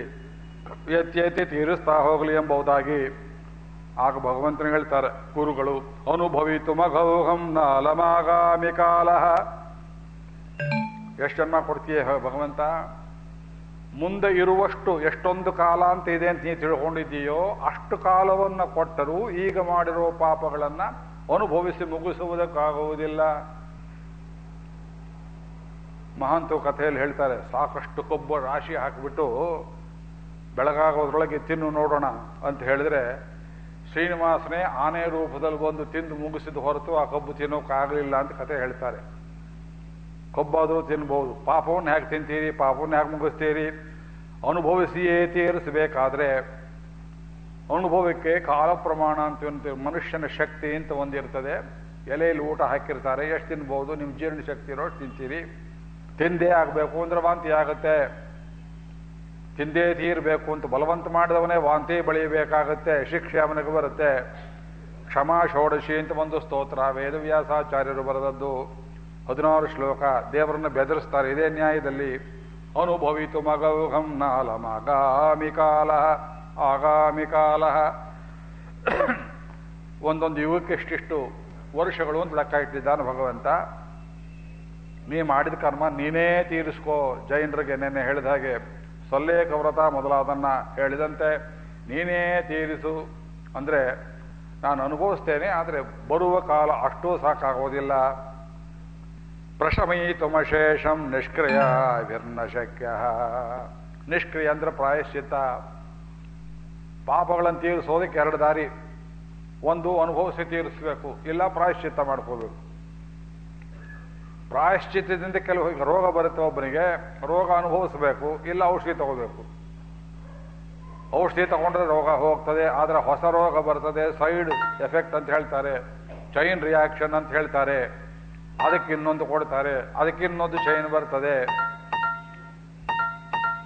ಎತ್ತಿ ಎತ್ತಿ ತೀರಿಸ್ತಾ ಹೋಗಲಿ ಎಂಬುದಾಗಿ. ಆಗ ಭಗವಂತನ ಹೇಳ್ತಾರೆ, ಗುರುಗಳು, ಅನುಭವಿತು ಮಘೋಹಂ ನಾಲಮಾಗಾಮಿ ಕಾಲ. ಎಷ್ಟು ಜನ್ಮ ಕೊಡ್ತೀಯ ಭಗವಂತ? ಮುಂದೆ ಇರುವಷ್ಟು ಎಷ್ಟೊಂದು ಕಾಲ ಅಂತ ಇದೆ ಅಂತ ನೀ ತಿಳ್ಕೊಂಡಿದ್ದೀಯೋ, ಅಷ್ಟು ಕಾಲವನ್ನು ಕೊಟ್ಟರೂ ಈಗ ಮಾಡಿರೋ ಪಾಪಗಳನ್ನು ಅನುಭವಿಸಿ ಮುಗಿಸುವುದಕ್ಕಾಗುವುದಿಲ್ಲ. ಮಹಾಂತು ಕಥೆಯಲ್ಲಿ ಹೇಳ್ತಾರೆ, ಸಾಕಷ್ಟು ಕೊಬ್ಬು ರಾಶಿ ಹಾಕಿಬಿಟ್ಟು ಬೆಳಗಾಗೋದ್ರೊಳಗೆ ತಿನ್ನು ನೋಡೋಣ ಅಂತ ಹೇಳಿದ್ರೆ, ಶ್ರೀನಿವಾಸನೇ ಆನೆ ರೂಪದಲ್ಲಿ ಬಂದು ತಿಂದು ಮುಗಿಸಿದ ಹೊರತು ಆ ಕಬ್ಬು ತಿನ್ನೋಕ್ಕಾಗಲಿಲ್ಲ ಅಂತ ಕಥೆ ಹೇಳ್ತಾರೆ. ಕೊಬ್ಬಾದರೂ ತಿನ್ಬೋದು. ಪಾಪವನ್ನು ಹೇಗೆ ತಿಂತೀರಿ, ಪಾಪವನ್ನು ಹೇಗೆ ಮುಗಿಸ್ತೀರಿ, ಅನುಭವಿಸಿಯೇ ತೀರಿಸಬೇಕಾದ್ರೆ, ಅನುಭವಕ್ಕೆ ಕಾಲ ಪ್ರಮಾಣ ಅಂತ ಮನುಷ್ಯನ ಶಕ್ತಿ ಅಂತ ಒಂದಿರ್ತದೆ. ಎಲೆಯಲ್ಲಿ ಊಟ ಹಾಕಿರ್ತಾರೆ, ಎಷ್ಟು ತಿನ್ಬೋದು, ನಿಮ್ಮ ಜೀರ್ಣ ಶಕ್ತಿ ಇರೋ ತಿಂತೀರಿ. ತಿಂದೇ ಆಗಬೇಕು ಅಂದ್ರೆ ವಾಂತಿ ಆಗುತ್ತೆ. ತಿಂದೇ ತೀರಬೇಕು ಅಂತ ಬಲವಂತ ಮಾಡಿದವನೇ ವಾಂತಿ ಬೆಳೆಯಬೇಕಾಗತ್ತೆ. ಶಿಕ್ಷೆ ಅವನಿಗೆ ಬರುತ್ತೆ. ಕ್ಷಮಾ ಷೋಡಶಿ ಅಂತ ಒಂದು ಸ್ತೋತ್ರ. ವೇದವ್ಯಾಸಾಚಾರ್ಯರು ಬರೆದದ್ದು ಹದಿನಾರು ಶ್ಲೋಕ. ದೇವರನ್ನು ಬೆದರಿಸ್ತಾರೆ. ಇದೇ ನ್ಯಾಯದಲ್ಲಿ ಅನುಭವಿತು ಮಗೌಹಂ ನಾಲಮಗಾಮಿ ಕಾಲ, ಆಗಾಮಿ ಕಾಲ. ಒಂದೊಂದು ಯುಗಕ್ಕೆ ಇಷ್ಟಿಷ್ಟು ವರ್ಷಗಳು ಅಂತ ಲೆಕ್ಕ ಇಟ್ಟಿದ್ದಾನೆ ಭಗವಂತ. ನೀ ಮಾಡಿದ ಕರ್ಮ ನೀನೇ ತೀರಿಸ್ಕೋ. ಜೈನರಿಗೆ ನೆನ್ನೆ ಹೇಳಿದ ಹಾಗೆ ಸೊಲ್ಲೇ ಕವ್ರತ ಮೊದಲಾದನ್ನ ಹೇಳಿದಂತೆ ನೀನೇ ತೀರಿಸು. ಅಂದರೆ ನಾನು ಅನುಭವಿಸ್ತೇನೆ, ಆದರೆ ಬರುವ ಕಾಲ ಅಷ್ಟೂ ಸಾಕಾಗೋದಿಲ್ಲ. ಪ್ರಶಮಯಿತುಮಶೇಷಂ ನಿಷ್ಕ್ರಿಯ ವಿರ್ನ ಶಕ್ಯ ನಿಷ್ಕ್ರಿಯ ಅಂದ್ರೆ ಪ್ರಾಯಶ್ಚಿತ್ತ. ಪಾಪಗಳನ್ನು ತೀರಿಸೋದಕ್ಕೆ ಎರಡು ದಾರಿ. ಒಂದು ಅನುಭವಿಸಿ ತೀರಿಸಬೇಕು, ಇಲ್ಲ ಪ್ರಾಯಶ್ಚಿತ್ತ ಮಾಡ್ಕೋಬೇಕು. ಪ್ರಾಯಶ್ಚಿತ್ತದಿಂದ ಕೆಲವು ರೋಗ ಬರುತ್ತೆ ಒಬ್ಬನಿಗೆ, ರೋಗ ಅನುಭವಿಸಬೇಕು, ಇಲ್ಲ ಔಷಧಿ ತಗೋಬೇಕು. ಔಷಧಿ ತಗೊಂಡ್ರೆ ರೋಗ ಹೋಗ್ತದೆ, ಆದರೆ ಹೊಸ ರೋಗ ಬರ್ತದೆ, ಸೈಡ್ ಎಫೆಕ್ಟ್ ಅಂತ ಹೇಳ್ತಾರೆ, ಚೈನ್ ರಿಯಾಕ್ಷನ್ ಅಂತ ಹೇಳ್ತಾರೆ, ಅದಕ್ಕೆ ಇನ್ನೊಂದು ಕೊಡ್ತಾರೆ, ಅದಕ್ಕೆ ಇನ್ನೊಂದು ಚೈನ್ ಬರ್ತದೆ.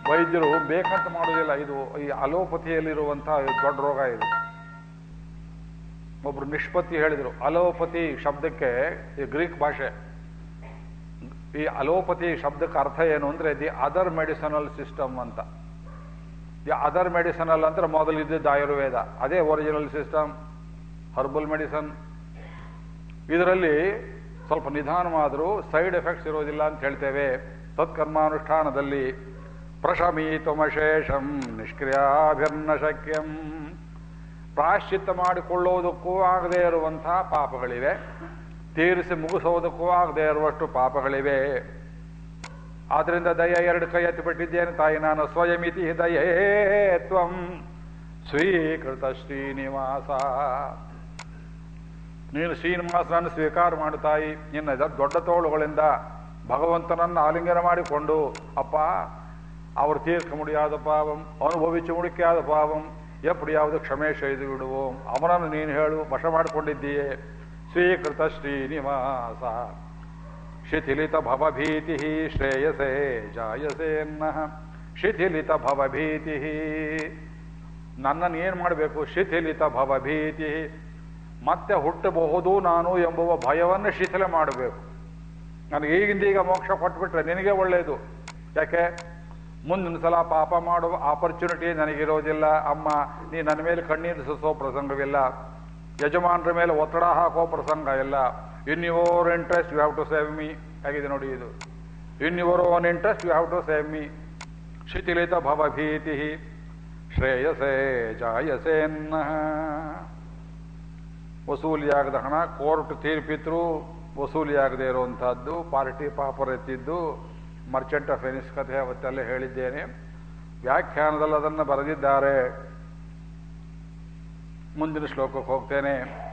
ವೈದ್ಯರು ಬೇಕಂತ ಮಾಡೋದಿಲ್ಲ ಇದು ಈ ಅಲೋಪತಿಯಲ್ಲಿರುವಂತಹ ದೊಡ್ಡ ರೋಗ ಇದು. ಒಬ್ರು ನಿಷ್ಪತ್ತಿ ಹೇಳಿದರು, ಅಲೋಪತಿ ಶಬ್ದಕ್ಕೆ, ಈ ಗ್ರೀಕ್ ಭಾಷೆ ಈ ಅಲೋಪತಿ ಶಬ್ದಕ್ಕೆ ಅರ್ಥ ಏನು ಅಂದ್ರೆ ದಿ ಅದರ್ ಮೆಡಿಸನಲ್ ಸಿಸ್ಟಮ್ ಅಂತ. ದಿ ಅದರ್ ಮೆಡಿಸನಲ್ ಅಂದ್ರೆ ಮೊದಲಿದ್ದಿದ್ದು ಆಯುರ್ವೇದ. ಅದೇ ಒರಿಜಿನಲ್ ಸಿಸ್ಟಮ್, ಹರ್ಬಲ್ ಮೆಡಿಸನ್. ಇದರಲ್ಲಿ ಸ್ವಲ್ಪ ನಿಧಾನವಾದರೂ ಸೈಡ್ ಎಫೆಕ್ಟ್ಸ್ ಇರೋದಿಲ್ಲ ಅಂತ ಹೇಳ್ತೇವೆ. ಸತ್ಕರ್ಮಾನುಷ್ಠಾನದಲ್ಲಿ ಪ್ರಶಮೀತಮಶೇಷಂ ನಿಷ್ಕ್ರಿಯಾಭಿರ್ನ ಶಕ್ಯಂ ಪ್ರಾಶ್ಚಿತ್ತ ಮಾಡಿಕೊಳ್ಳೋದಕ್ಕೂ ಆಗದೇ ಇರುವಂತಹ ಪಾಪಗಳಿವೆ. ತೀರಿಸಿ ಮುಗಿಸೋದಕ್ಕೂ ಆಗದೆ ಇರುವಷ್ಟು ಪಾಪಗಳಿವೆ. ಆದ್ರಿಂದ ದಯ ಎರಡು ಕೈ ಎತ್ತಿಬಿಟ್ಟಿದ್ದೇನೆ ತಾಯಿ, ನಾನು ಸ್ವಯಮಿತಿ ದಯೇ ತ್ವಂ. ಸ್ವೀಕೃತ ಶ್ರೀನಿವಾಸ. ನೀನು ಶ್ರೀನಿವಾಸನನ್ನು ಸ್ವೀಕಾರ ಮಾಡು ತಾಯಿ, ನಿನ್ನ ದೊಡ್ಡ ತೋಳುಗಳಿಂದ ಭಗವಂತನನ್ನು ಆಲಿಂಗನ ಮಾಡಿಕೊಂಡು, ಅಪ್ಪ, ಅವರು ತೀರ್ಕ ಮುಡಿಯಾದ ಪಾವಂ, ಅನುಭವಿಸಿ ಮುಡಿಕೆಯಾದ ಪಾವಂ ಎಪ್ಪಡಿ ಯಾವುದು ಕ್ಷಮೆ ಶೈದು ಬಿಡುವ. ಅವನನ್ನು ನೀನು ಹೇಳು, ವಶ ಮಾಡಿಕೊಂಡಿದ್ದೀಯೇ. ಸ್ವೀಕೃತ ಶ್ರೀನಿವಾಸ ಶಿಥಿಲಿತ ಭವಭೀತಿ ಶ್ರೇಯಸೇ ಶಿಥಿಲಿತ ಭವಭೀತಿ ನನ್ನನ್ನು ಏನು ಮಾಡಬೇಕು? ಶಿಥಿಲಿತ ಭವಭೀತಿ ಮತ್ತೆ ಹುಟ್ಟಬಹುದು ನಾನು ಎಂಬುವ ಭಯವನ್ನು ಶಿಥಿಲ ಮಾಡಬೇಕು. ನನಗೆ ಈಗಿಂದೀಗ ಮೋಕ್ಷ ಕೊಟ್ಬಿಟ್ರೆ ನಿನಗೆ ಒಳ್ಳೆಯದು ಯಾಕೆ? ಮುಂದಿನ ಸಲ ಪಾಪ ಮಾಡುವ ಆಪರ್ಚುನಿಟಿ ನನಗಿರೋದಿಲ್ಲ. ಅಮ್ಮ, ನೀ ನನ್ನ ಮೇಲೆ ಕಣ್ಣೀರು ಸುಸೋ ಪ್ರಸಂಗವಿಲ್ಲ. ಯಜಮಾನರ ಮೇಲೆ ಒತ್ತಡ ಹಾಕೋ ಪ್ರಸಂಗ ಇಲ್ಲ in your interest you have to save me ಆಗಿದೆ ನೋಡಿ ಇದು. In your own interest you have to save me ಶಿಥಿಲಿತ ಭವಭೀತಿ ಶ್ರೇಯಸೇ ಜಾಯಸೇನ್ನ ವಸೂಲಿಯಾಗದ ಹಣ ಕೋರ್ಟ್ ವಸೂಲಿ ವಸೂಲಿಯಾಗದೇ ಇರುವಂತಹದ್ದು ಪಾರ್ಟಿ ಪಾಪರ್ ಎತ್ತಿದ್ದು ಮರ್ಚೆಂಟ್ ಆಫ್ ಎನಿಸ್ ಕಥೆ ಅವತ್ತೆಲ್ಲ ಹೇಳಿದ್ದೇನೆ. ವ್ಯಾಖ್ಯಾನದಲ್ಲಿ ಅದನ್ನು ಬರೆದಿದ್ದಾರೆ. ಮುಂದಿನ ಶ್ಲೋಕಕ್ಕೆ ಹೋಗ್ತೇನೆ.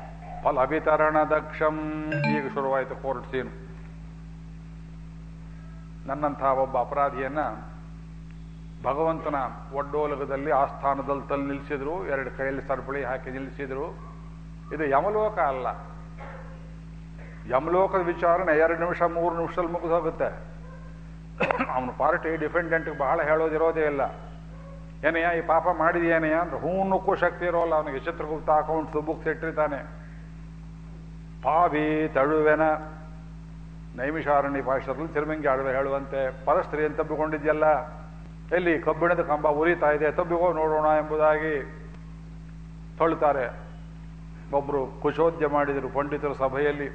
ಫಲ ವಿತರಣ ದಕ್ಷಂ. ಈಗ ಶುರುವಾಯಿತು ಕೋರ್ಟ್ ಸೀನು ನನ್ನಂತಹ ಒಬ್ಬ ಅಪರಾಧಿಯನ್ನ ಭಗವಂತನ ಒಡ್ಡೋಲಗದಲ್ಲಿ ಆಸ್ಥಾನದಲ್ಲಿ ತಲ್ಲಿ ನಿಲ್ಲಿಸಿದ್ರು. ಎರಡು ಕೈಯಲ್ಲಿ ಸರಪಳಿ ಹಾಕಿ ನಿಲ್ಲಿಸಿದ್ರು. ಇದು ಯಮಲೋಕ ಅಲ್ಲ. ಯಮಲೋಕದ ವಿಚಾರಣೆ ಎರಡು ನಿಮಿಷ, ಮೂರು ನಿಮಿಷದಲ್ಲಿ ಮುಗಿದೋಗುತ್ತೆ. ಅವನ ಪಾರ್ಟಿ ಡಿಫೆಂಡೆಂಟ್ಗೆ ಬಹಳ ಹೇಳೋದಿರೋದೇ ಇಲ್ಲ. ಏನಯ್ಯ ಈ ಪಾಪ ಮಾಡಿದೆಯೇನಯ್ಯ ಅಂದ್ರೆ ಹೂನುಕ್ಕೂ ಶಕ್ತಿ ಇರೋಲ್ಲ, ಅವನಿಗೆ ಚಿತ್ರಗುಪ್ತ ಅಕೌಂಟ್ ಬುಕ್ಸ್ ಇಟ್ಟಿರ್ತಾನೆ ಪಾವಿ ತಳುವೆನ, ನೈಮಿಷಾರಣ್ಯ ಭಾಷೆಯಲ್ಲಿ ತಿರುಮಂಗಿ ಆಡುವೆ ಹೇಳುವಂತೆ, ಪರಸ್ತ್ರೀ ಅಂತ ತಬ್ಬಿಕೊಂಡಿದ್ಯಲ್ಲ? ಎಲ್ಲಿ ಕಬ್ಬಿಣದ ಕಂಬ ಉರಿತಾ ಇದೆ ತಬ್ಬಿಗೋ ನೋಡೋಣ ಎಂಬುದಾಗಿ ತೊಳ್ತಾರೆ ಒಬ್ಬರು ಕುಶೋದ್ಯ ಮಾಡಿದರು ಪಂಡಿತರ ಸಭೆಯಲ್ಲಿ,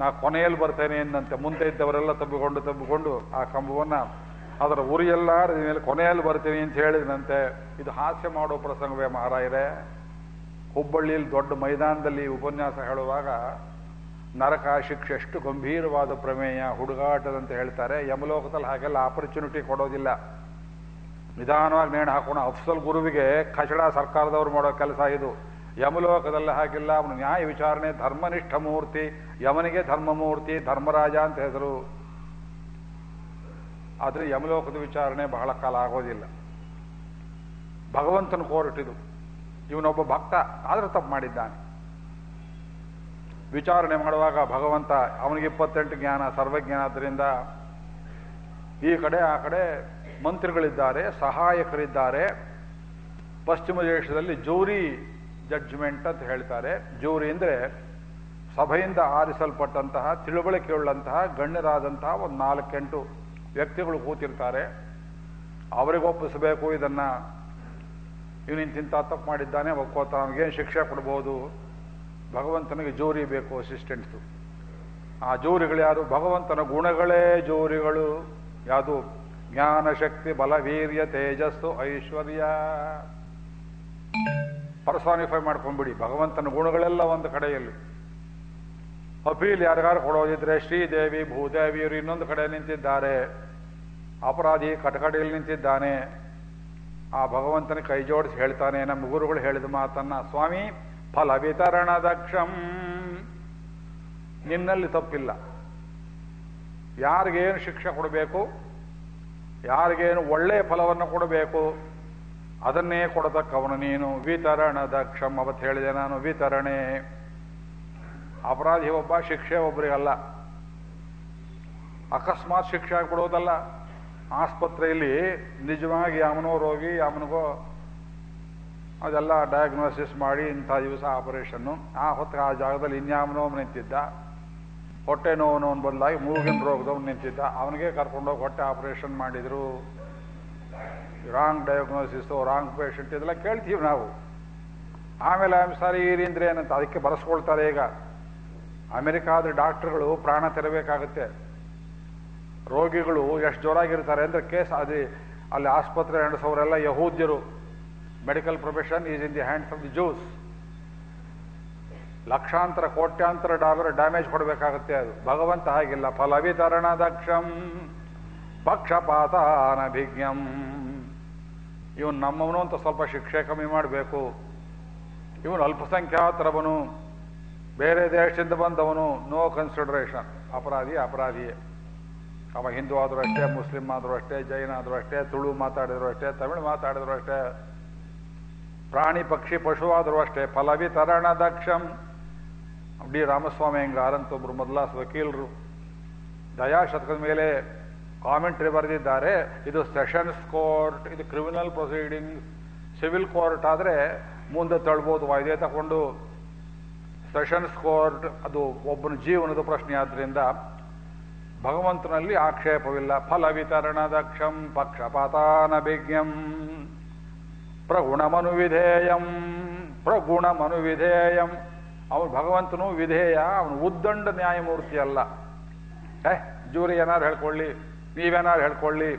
ನಾ ಕೊನೆಯಲ್ಲಿ ಬರ್ತೇನೆ ಎಂದಂತೆ, ಮುಂದೆ ಇದ್ದವರೆಲ್ಲ ತಬ್ಬಿಕೊಂಡು ತಬ್ಬಿಕೊಂಡು ಆ ಕಂಬವನ್ನ ಅದರ ಉರಿಯೆಲ್ಲ ಮೇಲೆ ಕೊನೆಯಲ್ಲಿ ಬರ್ತೀನಿ ಅಂತ ಹೇಳಿದನಂತೆ. ಇದು ಹಾಸ್ಯ ಮಾಡೋ ಪ್ರಸಂಗವೇ ಮಹಾರಾಯರೇ ಹುಬ್ಬಳ್ಳಿಯಲ್ಲಿ ದೊಡ್ಡ ಮೈದಾನದಲ್ಲಿ ಉಪನ್ಯಾಸ ಹೇಳುವಾಗ, ನರಕ ಶಿಕ್ಷೆ ಎಷ್ಟು ಗಂಭೀರವಾದ ಪ್ರಮೇಯ, ಹುಡುಗಾಟದಂತ ಹೇಳ್ತಾರೆ. ಯಮಲೋಕದಲ್ಲಿ ಹಾಗೆಲ್ಲ ಆಪರ್ಚುನಿಟಿ ಕೊಡೋದಿಲ್ಲ. ನಿಧಾನವಾಗಿ ನೇಣು ಹಾಕೋಣ. ಅಫ್ಸಲ್ ಗುರುವಿಗೆ ಕಚಡ ಸರ್ಕಾರದವ್ರು ಮಾಡೋ ಕೆಲಸ ಇದು. ಯಮಲೋಕದಲ್ಲಿ ಹಾಗಿಲ್ಲ. ಅವನು ನ್ಯಾಯ ವಿಚಾರಣೆ, ಧರ್ಮನಿಷ್ಠ ಮೂರ್ತಿ, ಯಮನಿಗೆ ಧರ್ಮಮೂರ್ತಿ, ಧರ್ಮರಾಜ ಅಂತ ಹೆಸರು. ಆದರೆ ಯಮಲೋಕದ ವಿಚಾರಣೆ ಬಹಳ ಕಾಲ ಆಗೋದಿಲ್ಲ. ಭಗವಂತನ ಕೋರ್ಟಿದು ಇವನೊಬ್ಬ ಭಕ್ತ, ಆದರೂ ತಪ್ಪು ಮಾಡಿದ್ದಾನೆ. ವಿಚಾರಣೆ ಮಾಡುವಾಗ ಭಗವಂತ, ಅವನಿಗೆ ಇಪ್ಪತ್ತೆಂಟು ಜ್ಞಾನ, ಸರ್ವಜ್ಞಾನ ಆದ್ದರಿಂದ ಈ ಕಡೆ, ಆ ಕಡೆ ಮಂತ್ರಿಗಳಿದ್ದಾರೆ, ಸಹಾಯಕರಿದ್ದಾರೆ. ಪಶ್ಚಿಮ ದೇಶದಲ್ಲಿ ಜೋರಿ ಜಡ್ಜ್ಮೆಂಟ್ ಅಂತ ಹೇಳ್ತಾರೆ. ಜೂರಿ ಅಂದರೆ ಸಭೆಯಿಂದ ಆರಿಸಲ್ಪಟ್ಟಂತಹ, ತಿಳುವಳಿಕೆಯುಳ್ಳಂತಹ, ಗಣ್ಯರಾದಂತಹ ಒಂದು ನಾಲ್ಕೆಂಟು ವ್ಯಕ್ತಿಗಳು ಕೂತಿರ್ತಾರೆ. ಅವರಿಗೊಪ್ಪಿಸಬೇಕು ಇದನ್ನ ಇವನಿಂತಿಂತ ತಪ್ಪು ಮಾಡಿದ್ದಾನೆ ಒಕ್ಕೋತ ಅವನಿಗೇನು ಶಿಕ್ಷೆ ಕೊಡ್ಬೋದು. ಭಗವಂತನಿಗೆ ಜೋರಿ ಬೇಕು ಅಸಿಸ್ಟೆಂಟ್ಸು. ಆ ಜೋರಿಗಳು ಯಾರು? ಭಗವಂತನ ಗುಣಗಳೇ ಜೋರಿಗಳು. ಯಾವುದು? ಜ್ಞಾನ ಶಕ್ತಿ ಬಲ ವೀರ್ಯ ತೇಜಸ್ಸು, ಐಶ್ವರ್ಯ. ಪರ್ಸಾನಿಫೈ ಮಾಡ್ಕೊಂಡ್ಬಿಡಿ. ಭಗವಂತನ ಗುಣಗಳೆಲ್ಲ ಒಂದು ಕಡೆಯಲ್ಲಿ. ಅಪೀಲ್ ಯಾರಿಗಾರು ಕೊಡೋದಿದ್ರೆ ಶ್ರೀದೇವಿ ಭೂದೇವಿಯರು ಇನ್ನೊಂದು ಕಡೆ ನಿಂತಿದ್ದಾರೆ. ಅಪರಾಧಿ ಕಟಕಡೆಯಲ್ಲಿ ನಿಂತಿದ್ದಾನೆ. ಆ ಭಗವಂತನ ಕೈ ಜೋಡಿಸಿ ಹೇಳ್ತಾನೆ, ನಮ್ಮ ಗುರುಗಳು ಹೇಳಿದ ಮಾತನ್ನ, ಸ್ವಾಮಿ, ಫಲ ವಿತರಣ ದಕ್ಷಂ ನಿನ್ನಲ್ಲಿ ತಪ್ಪಿಲ್ಲ. ಯಾರಿಗೇನು ಶಿಕ್ಷೆ ಕೊಡಬೇಕು, ಯಾರಿಗೇನು ಒಳ್ಳೆಯ ಫಲವನ್ನು ಕೊಡಬೇಕು, ಅದನ್ನೇ ಕೊಡತಕ್ಕವನು ನೀನು. ವಿತರಣ ದಕ್ಷಂ ಅವತ್ತು ಹೇಳಿದೆ ನಾನು, ವಿತರಣೆ. ಅಪರಾಧಿ ಒಬ್ಬ, ಶಿಕ್ಷೆ ಒಬ್ಬರಿಗಲ್ಲ. ಅಕಸ್ಮಾತ್ ಶಿಕ್ಷೆ ಕೊಡೋದಲ್ಲ ಆಸ್ಪತ್ರೆಯಲ್ಲಿ ನಿಜವಾಗಿ ಯಾವನೋ ರೋಗಿ, ಯಾವನಿಗೋ ಅದೆಲ್ಲ ಡಯಾಗ್ನೋಸಿಸ್ ಮಾಡಿ ಇಂಥ ದಿವಸ ಆಪರೇಷನ್ನು ಆ ಹೊತ್ತಿಗೆ ಆ ಜಾಗದಲ್ಲಿ ಇನ್ಯಾವನೋ ನಿಂತಿದ್ದ. ಹೊಟ್ಟೆ ನೋವನವನು ಬದಲಾಗಿ ಮೂಗಿನ ರೋಗದವನು ನಿಂತಿದ್ದ. ಅವನಿಗೆ ಕರ್ಕೊಂಡೋಗಿ ಹೊಟ್ಟೆ ಆಪರೇಷನ್ ಮಾಡಿದರು. ರಾಂಗ್ ಡಯಾಗ್ನೋಸಿಸು ರಾಂಗ್ ಪೇಷಂಟ್ ಇದೆಲ್ಲ ಕೇಳ್ತೀವಿ ನಾವು. ಆಮೇಲೆ ಸರಿ ಈರಿಂದ್ರೆ ಏನಂತ ಅದಕ್ಕೆ ಬರೆಸ್ಕೊಳ್ತಾರೆ ಈಗ. ಅಮೆರಿಕಾದ ಡಾಕ್ಟರ್ಗಳು ಪ್ರಾಣ ತೆರಬೇಕಾಗುತ್ತೆ. ರೋಗಿಗಳು ಎಷ್ಟು ಜೋರಾಗಿರ್ತಾರೆ ಅಂದರೆ ಕೇಸ್ ಅದು, ಅಲ್ಲಿ ಆಸ್ಪತ್ರೆ ನಡೆಸೋರೆಲ್ಲ ಯಹೂದ್ಯರು. Medical profession is in the hands of the Jews. ಲಕ್ಷಾಂತರ, ಕೋಟ್ಯಾಂತರ ಡಾಲರ್ ಡ್ಯಾಮೇಜ್ ಕೊಡಬೇಕಾಗುತ್ತೆ ಅದು. ಭಗವಂತ ಹಾಗಿಲ್ಲ. ಫಲವಿತರಣ ದಕ್ಷಂ ಪಕ್ಷಪಾತಾನಭಿಜ್ಞಂ. ಇವನು ನಮ್ಮವನು ಅಂತ ಸ್ವಲ್ಪ ಶಿಕ್ಷೆ ಕಮ್ಮಿ ಮಾಡಬೇಕು. ಇವನು ಅಲ್ಪಸಂಖ್ಯಾತರವನು. ಬೇರೆ ದೇಶದಿಂದ ಬಂದವನು ನೋ ಕನ್ಸಿಡರೇಷನ್ ಅಪರಾಧಿ ಅಪರಾಧಿಯೇ. ಅವ ಹಿಂದೂ ಆದರೂ ಅಷ್ಟೇ, ಮುಸ್ಲಿಂ ಆದರೂ ಅಷ್ಟೇ, ಜೈನ ಆದರೂ ಅಷ್ಟೇ, ತುಳು ಮಾತಾಡಿದ್ರು ಅಷ್ಟೇ, ತಮಿಳು ಮಾತಾಡಿದ್ರು ಅಷ್ಟೇ, ಪ್ರಾಣಿ ಪಕ್ಷಿ ಪಶು ಆದರೂ ಅಷ್ಟೇ ಫಲವಿತರಣ ದಕ್ಷಂ. ಡಿ ರಾಮಸ್ವಾಮಿ ಹೆಂಗಾರ್ ಅಂತ ಒಬ್ರು ಮೊದಲಾಸ್ ವಕೀಲರು. ದಯಾಶತಕದ ಮೇಲೆ ಕಾಮೆಂಟ್ರಿ ಬರೆದಿದ್ದಾರೆ. ಇದು ಸೆಷನ್ಸ್ ಕೋರ್ಟ್ ಇದು ಕ್ರಿಮಿನಲ್ ಪ್ರೊಸೀಡಿಂಗ್ಸ್ ಸಿವಿಲ್ ಕೋರ್ಟ್ ಆದರೆ ಮುಂದೆ ತಳ್ಬೋದು, ವಾಯ್ದೆ ತಗೊಂಡು ಸೆಷನ್ಸ್ ಕೋರ್ಟ್, ಅದು ಒಬ್ಬನ ಜೀವನದ ಪ್ರಶ್ನೆ ಆದ್ರಿಂದ ಭಗವಂತನಲ್ಲಿ ಆಕ್ಷೇಪವಿಲ್ಲ. ಫಲ ವಿತರಣ ದಕ್ಷಂ ಪಕ್ಷಪಾತಾನಭಿಜ್ಞಂ. ಪ್ರಗುಣಮನು ವಿಧೇಯಂ. ಪ್ರಗುಣಮನು ವಿಧೇಯಂ. ಅವನು ಭಗವಂತನು ವಿಧೇಯ, ಅವನು ಉದ್ದಂಡ ನ್ಯಾಯಮೂರ್ತಿ ಅಲ್ಲ. ಏ ಜೂರಿ ಏನಾರು ಹೇಳ್ಕೊಳ್ಳಿ ನೀವೇನಾರು ಹೇಳ್ಕೊಳ್ಳಿ,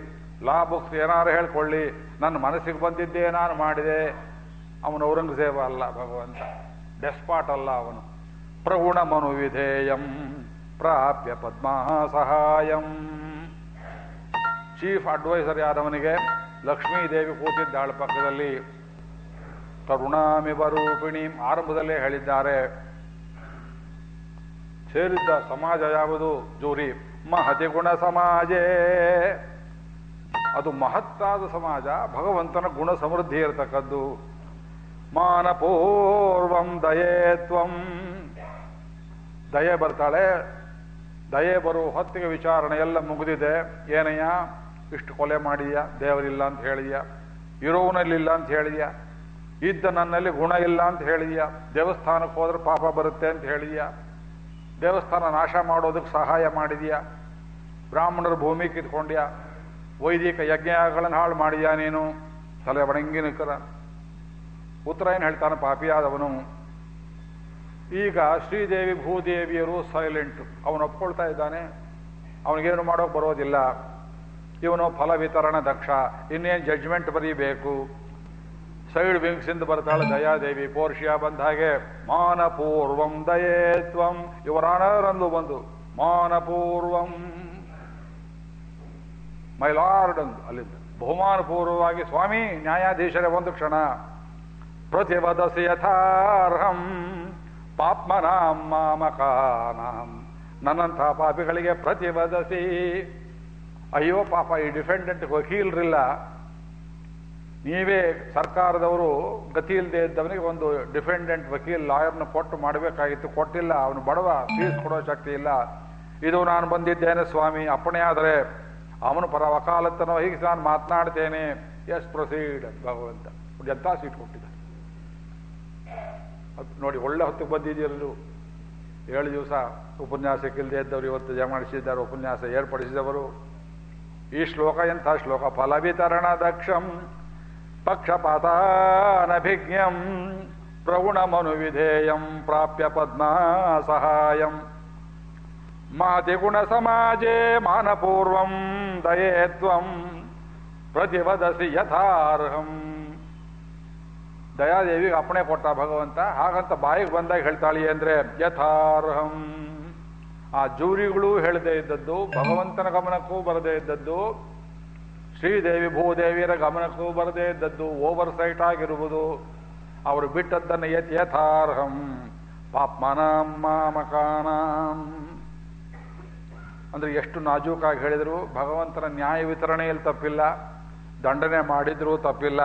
ಲಾ ಬುಕ್ಸ್ ಏನಾರು ಹೇಳ್ಕೊಳ್ಳಿ, ನನ್ನ ಮನಸ್ಸಿಗೆ ಬಂದಿದ್ದೇ ನಾನು ಮಾಡಿದೆ. ಅವನು ಔರಂಗಜೇಬ ಅಲ್ಲ ಭಗವಂತ. ಡೆಸ್ಪಾಟ್ ಅಲ್ಲ ಅವನು ಪ್ರಗುಣಮನು ವಿಧೇಯಂ ಪ್ರಾಪ್ಯ ಪದ್ಮಾ ಸಹಾಯಂ ಚೀಫ್ ಅಡ್ವೈಸರ್ ಯಾರವನಿಗೆ ಲಕ್ಷ್ಮೀದೇವಿ ಕೂತಿದ್ದಾಳ ಪಕ್ಕದಲ್ಲಿ ಕರುಣಾಮಿವ ರೂಪಿಣಿ ಆರಂಭದಲ್ಲೇ ಹೇಳಿದ್ದಾರೆ ಸೇರಿದ್ದ ಸಮಾಜ ಯಾವುದು ಜೂರಿ ಮಹತಿ ಗುಣ ಸಮಾಜೇ ಅದು ಮಹತ್ತಾದ ಸಮಾಜ ಭಗವಂತನ ಗುಣ ಸಮೃದ್ಧಿ ಇರತಕ್ಕದ್ದು ಮಾನಪೂರ್ವಂ ದಯೇತ್ವಂ ದಯೆ ಬರ್ತಾಳೆ. ದಯೆ ಬರುವ ಹೊತ್ತಿಗೆ ವಿಚಾರಣೆ ಎಲ್ಲ ಮುಗಿದಿದೆ. ಏನಯ್ಯ? ಇಷ್ಟು ಕೊಲೆ ಮಾಡಿಯ? ದೇವರಿಲ್ಲ ಅಂತ ಹೇಳಿಯ? ಇರೋವನಲ್ಲಿಲ್ಲ ಅಂತ ಹೇಳಿಯ? ಇದ್ದ ನನ್ನಲ್ಲಿ ಗುಣ ಇಲ್ಲ ಅಂತ ಹೇಳಿಯ? ದೇವಸ್ಥಾನಕ್ಕೆ ಹೋದ್ರೆ ಪಾಪ ಬರುತ್ತೆ ಅಂತ ಹೇಳಿಯ? ದೇವಸ್ಥಾನ ನಾಶ ಮಾಡೋದಕ್ಕೆ ಸಹಾಯ ಮಾಡಿದೀಯ? ಬ್ರಾಹ್ಮಣರ ಭೂಮಿ ಕಿತ್ಕೊಂಡ್ಯಾ? ವೈದಿಕ ಯಜ್ಞಗಳನ್ನು ಹಾಳು ಮಾಡಿದ್ಯಾ ನೀನು? ತಲೆ ಬಣಂಗಿನಕರ ಉತ್ತರ ಏನು ಹೇಳ್ತಾನೆ? ಪಾಪಿಯಾದವನು ಈಗ ಶ್ರೀದೇವಿ ಭೂದೇವಿಯರು ಸೈಲೆಂಟ್ ಅವನು ಒಪ್ಕೊಳ್ತಾ ಇದ್ದಾನೆ. ಅವನಿಗೇನು ಮಾಡೋಕೆ ಬರೋದಿಲ್ಲ. ಇವನು ಫಲ ವಿತರಣ ದಕ್ಷ. ಇನ್ನೇನು ಜಡ್ಜ್ಮೆಂಟ್ ಬರೀಬೇಕು. ಸೈಡ್ ವಿಂಗ್ಸಿಂದ ಬರ್ತಾಳೆ ದಯಾದೇವಿ. ಪೋರ್ಷಿಯಾ ಬಂದ ಹಾಗೆ, ಮಾನಪೂರ್ವಂ ದಯೇತ್ವಂ. ಇವರಾನರಂದು ಬಂದು, ಮಾನಪೂರ್ವಂ. ಮೈಲಾರ್ಡ್ ಅಂದು ಅಲ್ಲಿಂದ, ಬಹುಮಾನಪೂರ್ವವಾಗಿ ಸ್ವಾಮಿ, ನ್ಯಾಯಾಧೀಶರೇ, ಒಂದು ಕ್ಷಣ. ಪ್ರತಿವದಸಿ ಯಥಾರ್ಹಂ ಪಾಪ್ಮನಾಂ ಮಾಮಕಾನಾಂ. ನನ್ನಂತಹ ಪಾಪಿಗಳಿಗೆ ಪ್ರತಿವದಸಿ. ಅಯ್ಯೋ ಪಾಪ, ಈ ಡಿಫೆಂಡೆಂಟ್ ವಕೀಲರಿಲ್ಲ. ನೀವೇ ಸರ್ಕಾರದವರು ಗತಿ ಇಲ್ಲದೆ ಇದ್ದವನಿಗೆ ಒಂದು ಡಿಫೆಂಡೆಂಟ್ ವಕೀಲ್ ಲಾಯರ್ನ ಕೊಟ್ಟು ಮಾಡಬೇಕಾಗಿತ್ತು, ಕೊಟ್ಟಿಲ್ಲ. ಅವನು ಬಡವ, ಫೀಸ್ ಕೊಡೋ ಶಕ್ತಿ ಇಲ್ಲ. ಇದು ನಾನು ಬಂದಿದ್ದೇನೆ ಸ್ವಾಮಿ, ಅಪ್ಪಣೆ ಆದರೆ ಅವನು ಪರ ವಕಾಲತ್ತನೋ ಹೀಗೆ ನಾನು ಮಾತನಾಡ್ತೇನೆ. ಎಸ್ ಪ್ರೊಸೀಡ್ ಭಗವಂತ ಎಂಥ ಸೀಟ್ ಕೊಟ್ಟಿದ್ದ? ನೋಡಿ ಒಳ್ಳೆ ಹೊತ್ತಿಗೆ ಬಂದಿದ್ದೀರಲು ಏಳು ದಿವಸ ಉಪನ್ಯಾಸಕ್ಕಿಲ್ಲದೆ ಇದ್ದವರು ಇವತ್ತು ಜಮಾಡಿಸಿದ್ದಾರೆ ಉಪನ್ಯಾಸ ಏರ್ಪಡಿಸಿದವರು. ಈ ಶ್ಲೋಕ ಎಂಥ ಶ್ಲೋಕ? ಫಲವಿತರಣ ದಕ್ಷಂ ಪಕ್ಷಪಾತಾನಭಿಜ್ಞಂ ಪ್ರವುಣ ಮನುವಿಧೇಯಂ ಪ್ರಾಪ್ಯ ಪದ್ಮ ಸಹಾಯಂ. ಮಾತಿಗುಣ ಸಮಾಜೇ ಮಾನಪೂರ್ವಂ ದಯೇತ್ವಂ ಪ್ರತಿವದಸಿ ಯಥಾರ್ಹಂ. ದಯಾದೇವಿಗೆ ಅಪ್ಪಣೆ ಕೊಟ್ಟ ಭಗವಂತ, ಹಾಗಂತ ಬಾಯಿಗೆ ಬಂದಾಗ ಹೇಳ್ತಾಳಿ ಅಂದ್ರೆ, ಯಥಾರ್ಹಂ. ಆ ಜೂರಿಗಳು ಹೇಳದೇ ಇದ್ದದ್ದು, ಭಗವಂತನ ಗಮನಕ್ಕೂ ಬರದೇ ಇದ್ದದ್ದು, ಶ್ರೀದೇವಿ ಭೂದೇವಿಯರ ಗಮನಕ್ಕೂ ಬರದೇ ಇದ್ದದ್ದು ಓವರ್ ಸೈಟ್ ಆಗಿರುವುದು. ಅವರು ಬಿಟ್ಟದ್ದನ್ನು ಯಥಾರ್ಹಂ. ಪಾಪ್ಮನಾಂ ಮಾಮಕಾನಾಂ. ಅಂದ್ರೆ ಎಷ್ಟು ನಾಜೂಕಾಗಿ ಹೇಳಿದರು, ಭಗವಂತನ ನ್ಯಾಯ ವಿತರಣೆಯಲ್ಲಿ ತಪ್ಪಿಲ್ಲ, ದಂಡನೆ ಮಾಡಿದ್ರೂ ತಪ್ಪಿಲ್ಲ.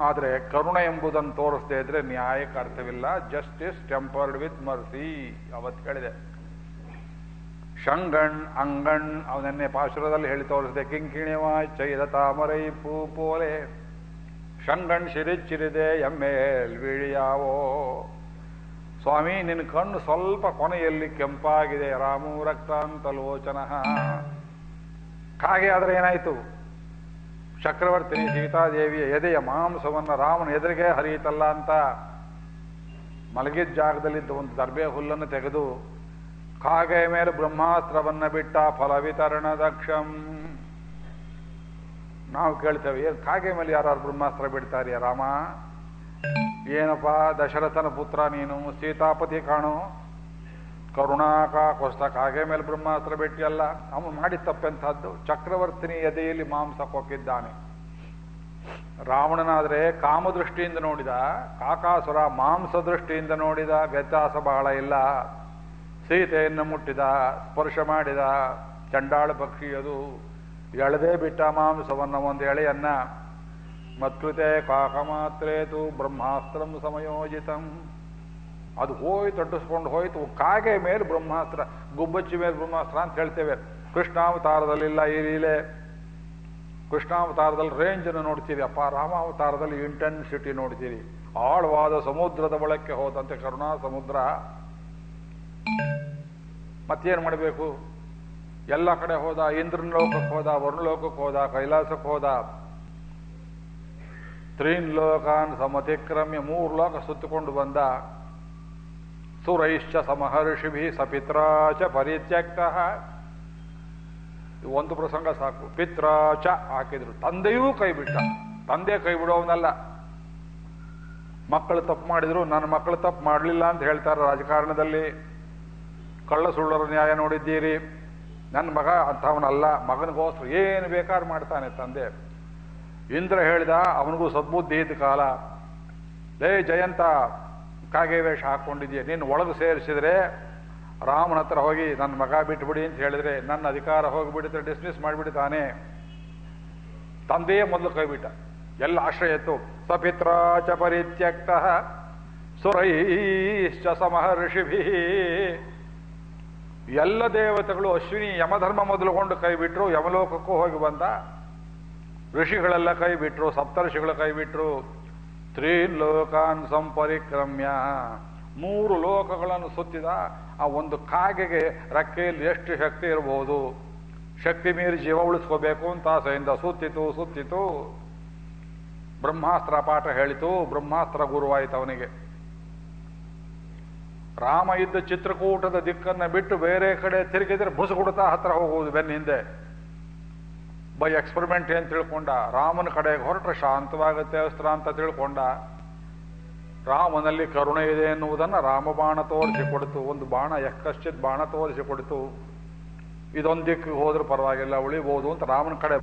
ಆದರೆ ಕರುಣೆ ಎಂಬುದನ್ನು ತೋರಿಸದೇ ಇದ್ರೆ ನ್ಯಾಯಕ್ಕೆ ಅರ್ಥವಿಲ್ಲ ಜಸ್ಟಿಸ್ ಟೆಂಪರ್ಡ್ ವಿತ್ ಮರ್ಸಿ ಅವತ್ತು ಹೇಳಿದೆ. ಶಂಗಣ್ ಅಂಗಣ್ ಅವನನ್ನೇ ಪಾಶುರದಲ್ಲಿ ಹೇಳಿ ತೋರಿಸಿದೆ. ಕಿಂಕಿಣಿವ ಚೈದ ತಾಮರೈ, ಪೂ ಪೋಲೆ. ಶಂಗಣ್ ಶಿರಿಚಿರಿದೆ ಎಮ್ಮೇಲ್ ವಿಳಿಯಾವೋ. ಸ್ವಾಮಿ ನಿನ್ನ ಕಣ್ಣು ಸ್ವಲ್ಪ ಕೊನೆಯಲ್ಲಿ ಕೆಂಪಾಗಿದೆ. ರಾಮು ರಕ್ತಾಂತಲೋಚನ. ಕಾಗೆ ಆದ್ರೆ ಏನಾಯ್ತು? ಚಕ್ರವರ್ತಿನಿ ಸೀತಾದೇವಿಯ ಎದೆಯ ಮಾಂಸವನ್ನ ರಾಮನ ಎದುರಿಗೆ ಹರಿಯಿತಲ್ಲ ಅಂತ ಮಲಗಿದ ಜಾಗದಲ್ಲಿದ್ದ ಒಂದು ದರ್ಬೆ ಹುಲ್ಲನ್ನು ತೆಗೆದು ಕಾಗೆಯ ಮೇಲೆ ಬ್ರಹ್ಮಾಸ್ತ್ರವನ್ನ ಬಿಟ್ಟ ಫಲವಿತರಣ ದಕ್ಷಂ. ನಾವು ಕೇಳ್ತೇವೆ ಏನು ಕಾಗೆ ಮೇಲೆ ಯಾರು ಬ್ರಹ್ಮಾಸ್ತ್ರ ಬಿಡ್ತಾರೆ ರಾಮ? ಏನಪ್ಪ ದಶರಥನ ಪುತ್ರ ನೀನು? ಸೀತಾಪತಿ ಕಾಣು? ಕರುಣಾಕ ಕೊಸ್ತಕ ಹಾಗೆ ಮೇಲೆ ಬ್ರಹ್ಮಾಸ್ತ್ರ ಬಿಟ್ಟಿಯಲ್ಲ ಅವನು ಮಾಡಿ ತಪ್ಪೆಂಥದ್ದು. ಚಕ್ರವರ್ತಿನಿ ಎದೆಯಲ್ಲಿ ಮಾಂಸ ಕೊಕ್ಕಿದ್ದಾನೆ. ರಾವಣನಾದ್ರೆ ಕಾಮದೃಷ್ಟಿಯಿಂದ ನೋಡಿದ, ಕಾಕಾಸುರ ಮಾಂಸ ದೃಷ್ಟಿಯಿಂದ ನೋಡಿದ, ವ್ಯತ್ಯಾಸ ಬಹಳ ಇಲ್ಲ. ಸೀತೆಯನ್ನು ಮುಟ್ಟಿದ, ಸ್ಪರ್ಶ ಮಾಡಿದ, ಚಂಡಾಳ ಪಕ್ಷಿ ಅದು ಎಳೆದೇ ಬಿಟ್ಟ ಮಾಂಸವನ್ನು ಒಂದು ಎಳೆಯನ್ನ, ಮತ್ಕೃತೆ ಕಾಕಮಾತ್ರೇತು ಬ್ರಹ್ಮಾಸ್ತ್ರಂ ಸಮಯೋಜಿತಂ. ಅದು ಹೋಯ್ತು ಅಟ್ಟಿಸ್ಕೊಂಡು ಹೋಯ್ತು. ಕಾಗೆ ಮೇಲೆ ಬ್ರಹ್ಮಾಸ್ತ್ರ, ಗುಬ್ಬಚ್ಚಿ ಮೇಲೆ ಬ್ರಹ್ಮಾಸ್ತ್ರ ಅಂತ ಹೇಳ್ತೇವೆ. ಕೃಷ್ಣಾವತಾರದಲ್ಲಿಲ್ಲ ಈ ಲೀಲೆ. ಕೃಷ್ಣಾವತಾರದಲ್ಲಿ ರೇಂಜನ್ನು ನೋಡ್ತೀರಿ. ಅಪ್ಪ, ರಾಮಾವತಾರದಲ್ಲಿ ಇಂಟೆನ್ಸಿಟಿ ನೋಡ್ತೀರಿ. ಆಳವಾದ ಸಮುದ್ರದ ಒಳಕ್ಕೆ ಹೋದಂತೆ ಕರುಣಾ ಸಮುದ್ರ. ಮತ್ತೇನು ಮಾಡಬೇಕು? ಎಲ್ಲ ಕಡೆ ಹೋದ ಇಂದ್ರನ ಲೋಕಕ್ಕೆ ಹೋದ, ವರುಣಲೋಕಕ್ಕೆ ಹೋದ, ಕೈಲಾಸಕ್ಕೆ ಹೋದ. ತ್ರೀನ್ ಲೋಕಾನ್ ಸಮತಿಕ್ರಮ್ಯ ಮೂರು ಲೋಕ ಸುತ್ತಿಕೊಂಡು ಬಂದ. ಸುರೈಶ್ಚ ಸಮಹರ್ಷಿಭಿ ಸಪಿತ್ರಾಚ ಪರಿತ್ಯಕ್ತ. ಒಂದು ಪ್ರಸಂಗ ಸಾಕು. ಪಿತ್ರಾಚ ಹಾಕಿದ್ರು. ತಂದೆಯೂ ಕೈ ಬಿಟ್ಟ. ತಂದೆ ಕೈ ಬಿಡೋವನಲ್ಲ. ಮಕ್ಕಳು ತಪ್ಪು ಮಾಡಿದ್ರು, ನನ್ನ ಮಕ್ಕಳು ತಪ್ಪು ಮಾಡಲಿಲ್ಲ ಅಂತ ಹೇಳ್ತಾರೆ ರಾಜಕಾರಣದಲ್ಲಿ. ಕಳ್ಳ ಸುಳ್ಳರ ನ್ಯಾಯ ನೋಡಿದ್ದೀರಿ. ನನ್ನ ಮಗ ಅಂಥವನಲ್ಲ. ಮಗನಿಗೋಸ್ಕರ ಏನು ಬೇಕಾದ್ರೂ ಮಾಡ್ತಾನೆ ತಂದೆ. ಇಂದ್ರ ಹೇಳಿದ, ಅವನಿಗೂ ಸದ್ಬುದ್ಧಿ ಇದ್ದ ಕಾಲ. ಲೇ ಜಯಂತ ಕಾಗೆ ವೇಷ ಹಾಕೊಂಡಿದ್ಯೆ? ನೀನು ಒಳಗೆ ಸೇರಿಸಿದ್ರೆ ರಾಮನ ಹತ್ರ ಹೋಗಿ ನನ್ನ ಮಗ ಬಿಟ್ಬಿಡಿ ಅಂತ ಹೇಳಿದ್ರೆ ನನ್ನ ಅಧಿಕಾರ ಹೋಗಿಬಿಡುತ್ತೆ ಡಿಸ್ಮಿಸ್ ಮಾಡಿಬಿಡ್ತಾನೆ ತಂದೆಯೇ ಮೊದಲು ಕೈಬಿಟ್ಟ. ಎಲ್ಲ ಆಶ್ರಯ ಇತ್ತು ಸಪಿತ್ರಾಚ ಪರಿತ್ಯಕ್ತ ಸುರೈಶ್ಚ ಸಮಹರ್ಷಿಭಿ. ಎಲ್ಲ ದೇವತೆಗಳು ಅಶ್ವಿನಿ ಯಮಧರ್ಮ ಮೊದಲುಕೊಂಡು ಕೈ ಬಿಟ್ರು ಯಮಲೋಕಕ್ಕೂ ಹೋಗಿ ಬಂದ. ಋಷಿಗಳೆಲ್ಲ ಕೈ ಬಿಟ್ರು ಸಪ್ತರ್ಷಿಗಳ ಕೈ ಬಿಟ್ರು ತ್ರೀನ್ ಲೋಕಾನ್ ಸಂಪರಿಕ್ರಮ್ಯ. ಮೂರು ಲೋಕಗಳನ್ನು ಸುತ್ತಿದ ಆ ಒಂದು ಕಾಗೆಗೆ ರೆಕ್ಕೆಯಲ್ಲಿ ಎಷ್ಟು ಶಕ್ತಿ ಇರಬಹುದು ಶಕ್ತಿ ಮೀರಿ ಜೀವ ಉಳಿಸ್ಕೋಬೇಕು ಅಂತ ಆಸೆಯಿಂದ ಸುತ್ತಿತು ಸುತ್ತಿತು. ಬ್ರಹ್ಮಾಸ್ತ್ರ ಪಾಠ ಹೇಳಿತು, ಬ್ರಹ್ಮಾಸ್ತ್ರ ಗುರುವಾಯಿತು ಅವನಿಗೆ. ರಾಮ ಇದ್ದ ಚಿತ್ರಕೂಟದ ದಿಕ್ಕನ್ನು ಬಿಟ್ಟು ಬೇರೆ ಕಡೆ ತಿರುಗಿದ್ರೆ ಬುಸುಗುಡ್ತಾ ಹತ್ರ ಹೋಗುವುದು ಬೆನ್ನ ಹಿಂದೆ ಬೈ ಎಕ್ಸ್ಪರಿಮೆಂಟ್ ಏನು ತಿಳ್ಕೊಂಡ? ರಾಮನ ಕಡೆಗೆ ಹೊರಟ್ರೆ ಶಾಂತವಾಗುತ್ತೆ ಅಸ್ತ್ರ ಅಂತ ತಿಳ್ಕೊಂಡ. ರಾಮನಲ್ಲಿ ಕರುಣೆ ಇದೆ ಎನ್ನುವುದನ್ನು ರಾಮಬಾಣ ತೋರಿಸಿಕೊಡ್ತು. ಒಂದು ಬಾಣ ಎಕ್ಕಶ್ಚಿತ್ ಬಾಣ ತೋರಿಸಿಕೊಡ್ತು. ಇದೊಂದಿಕ್ಕೆ ಹೋದ್ರೂ ಪರವಾಗಿಲ್ಲ, ಉಳಿಬೋದು ಅಂತ ರಾಮನ ಕಡೆ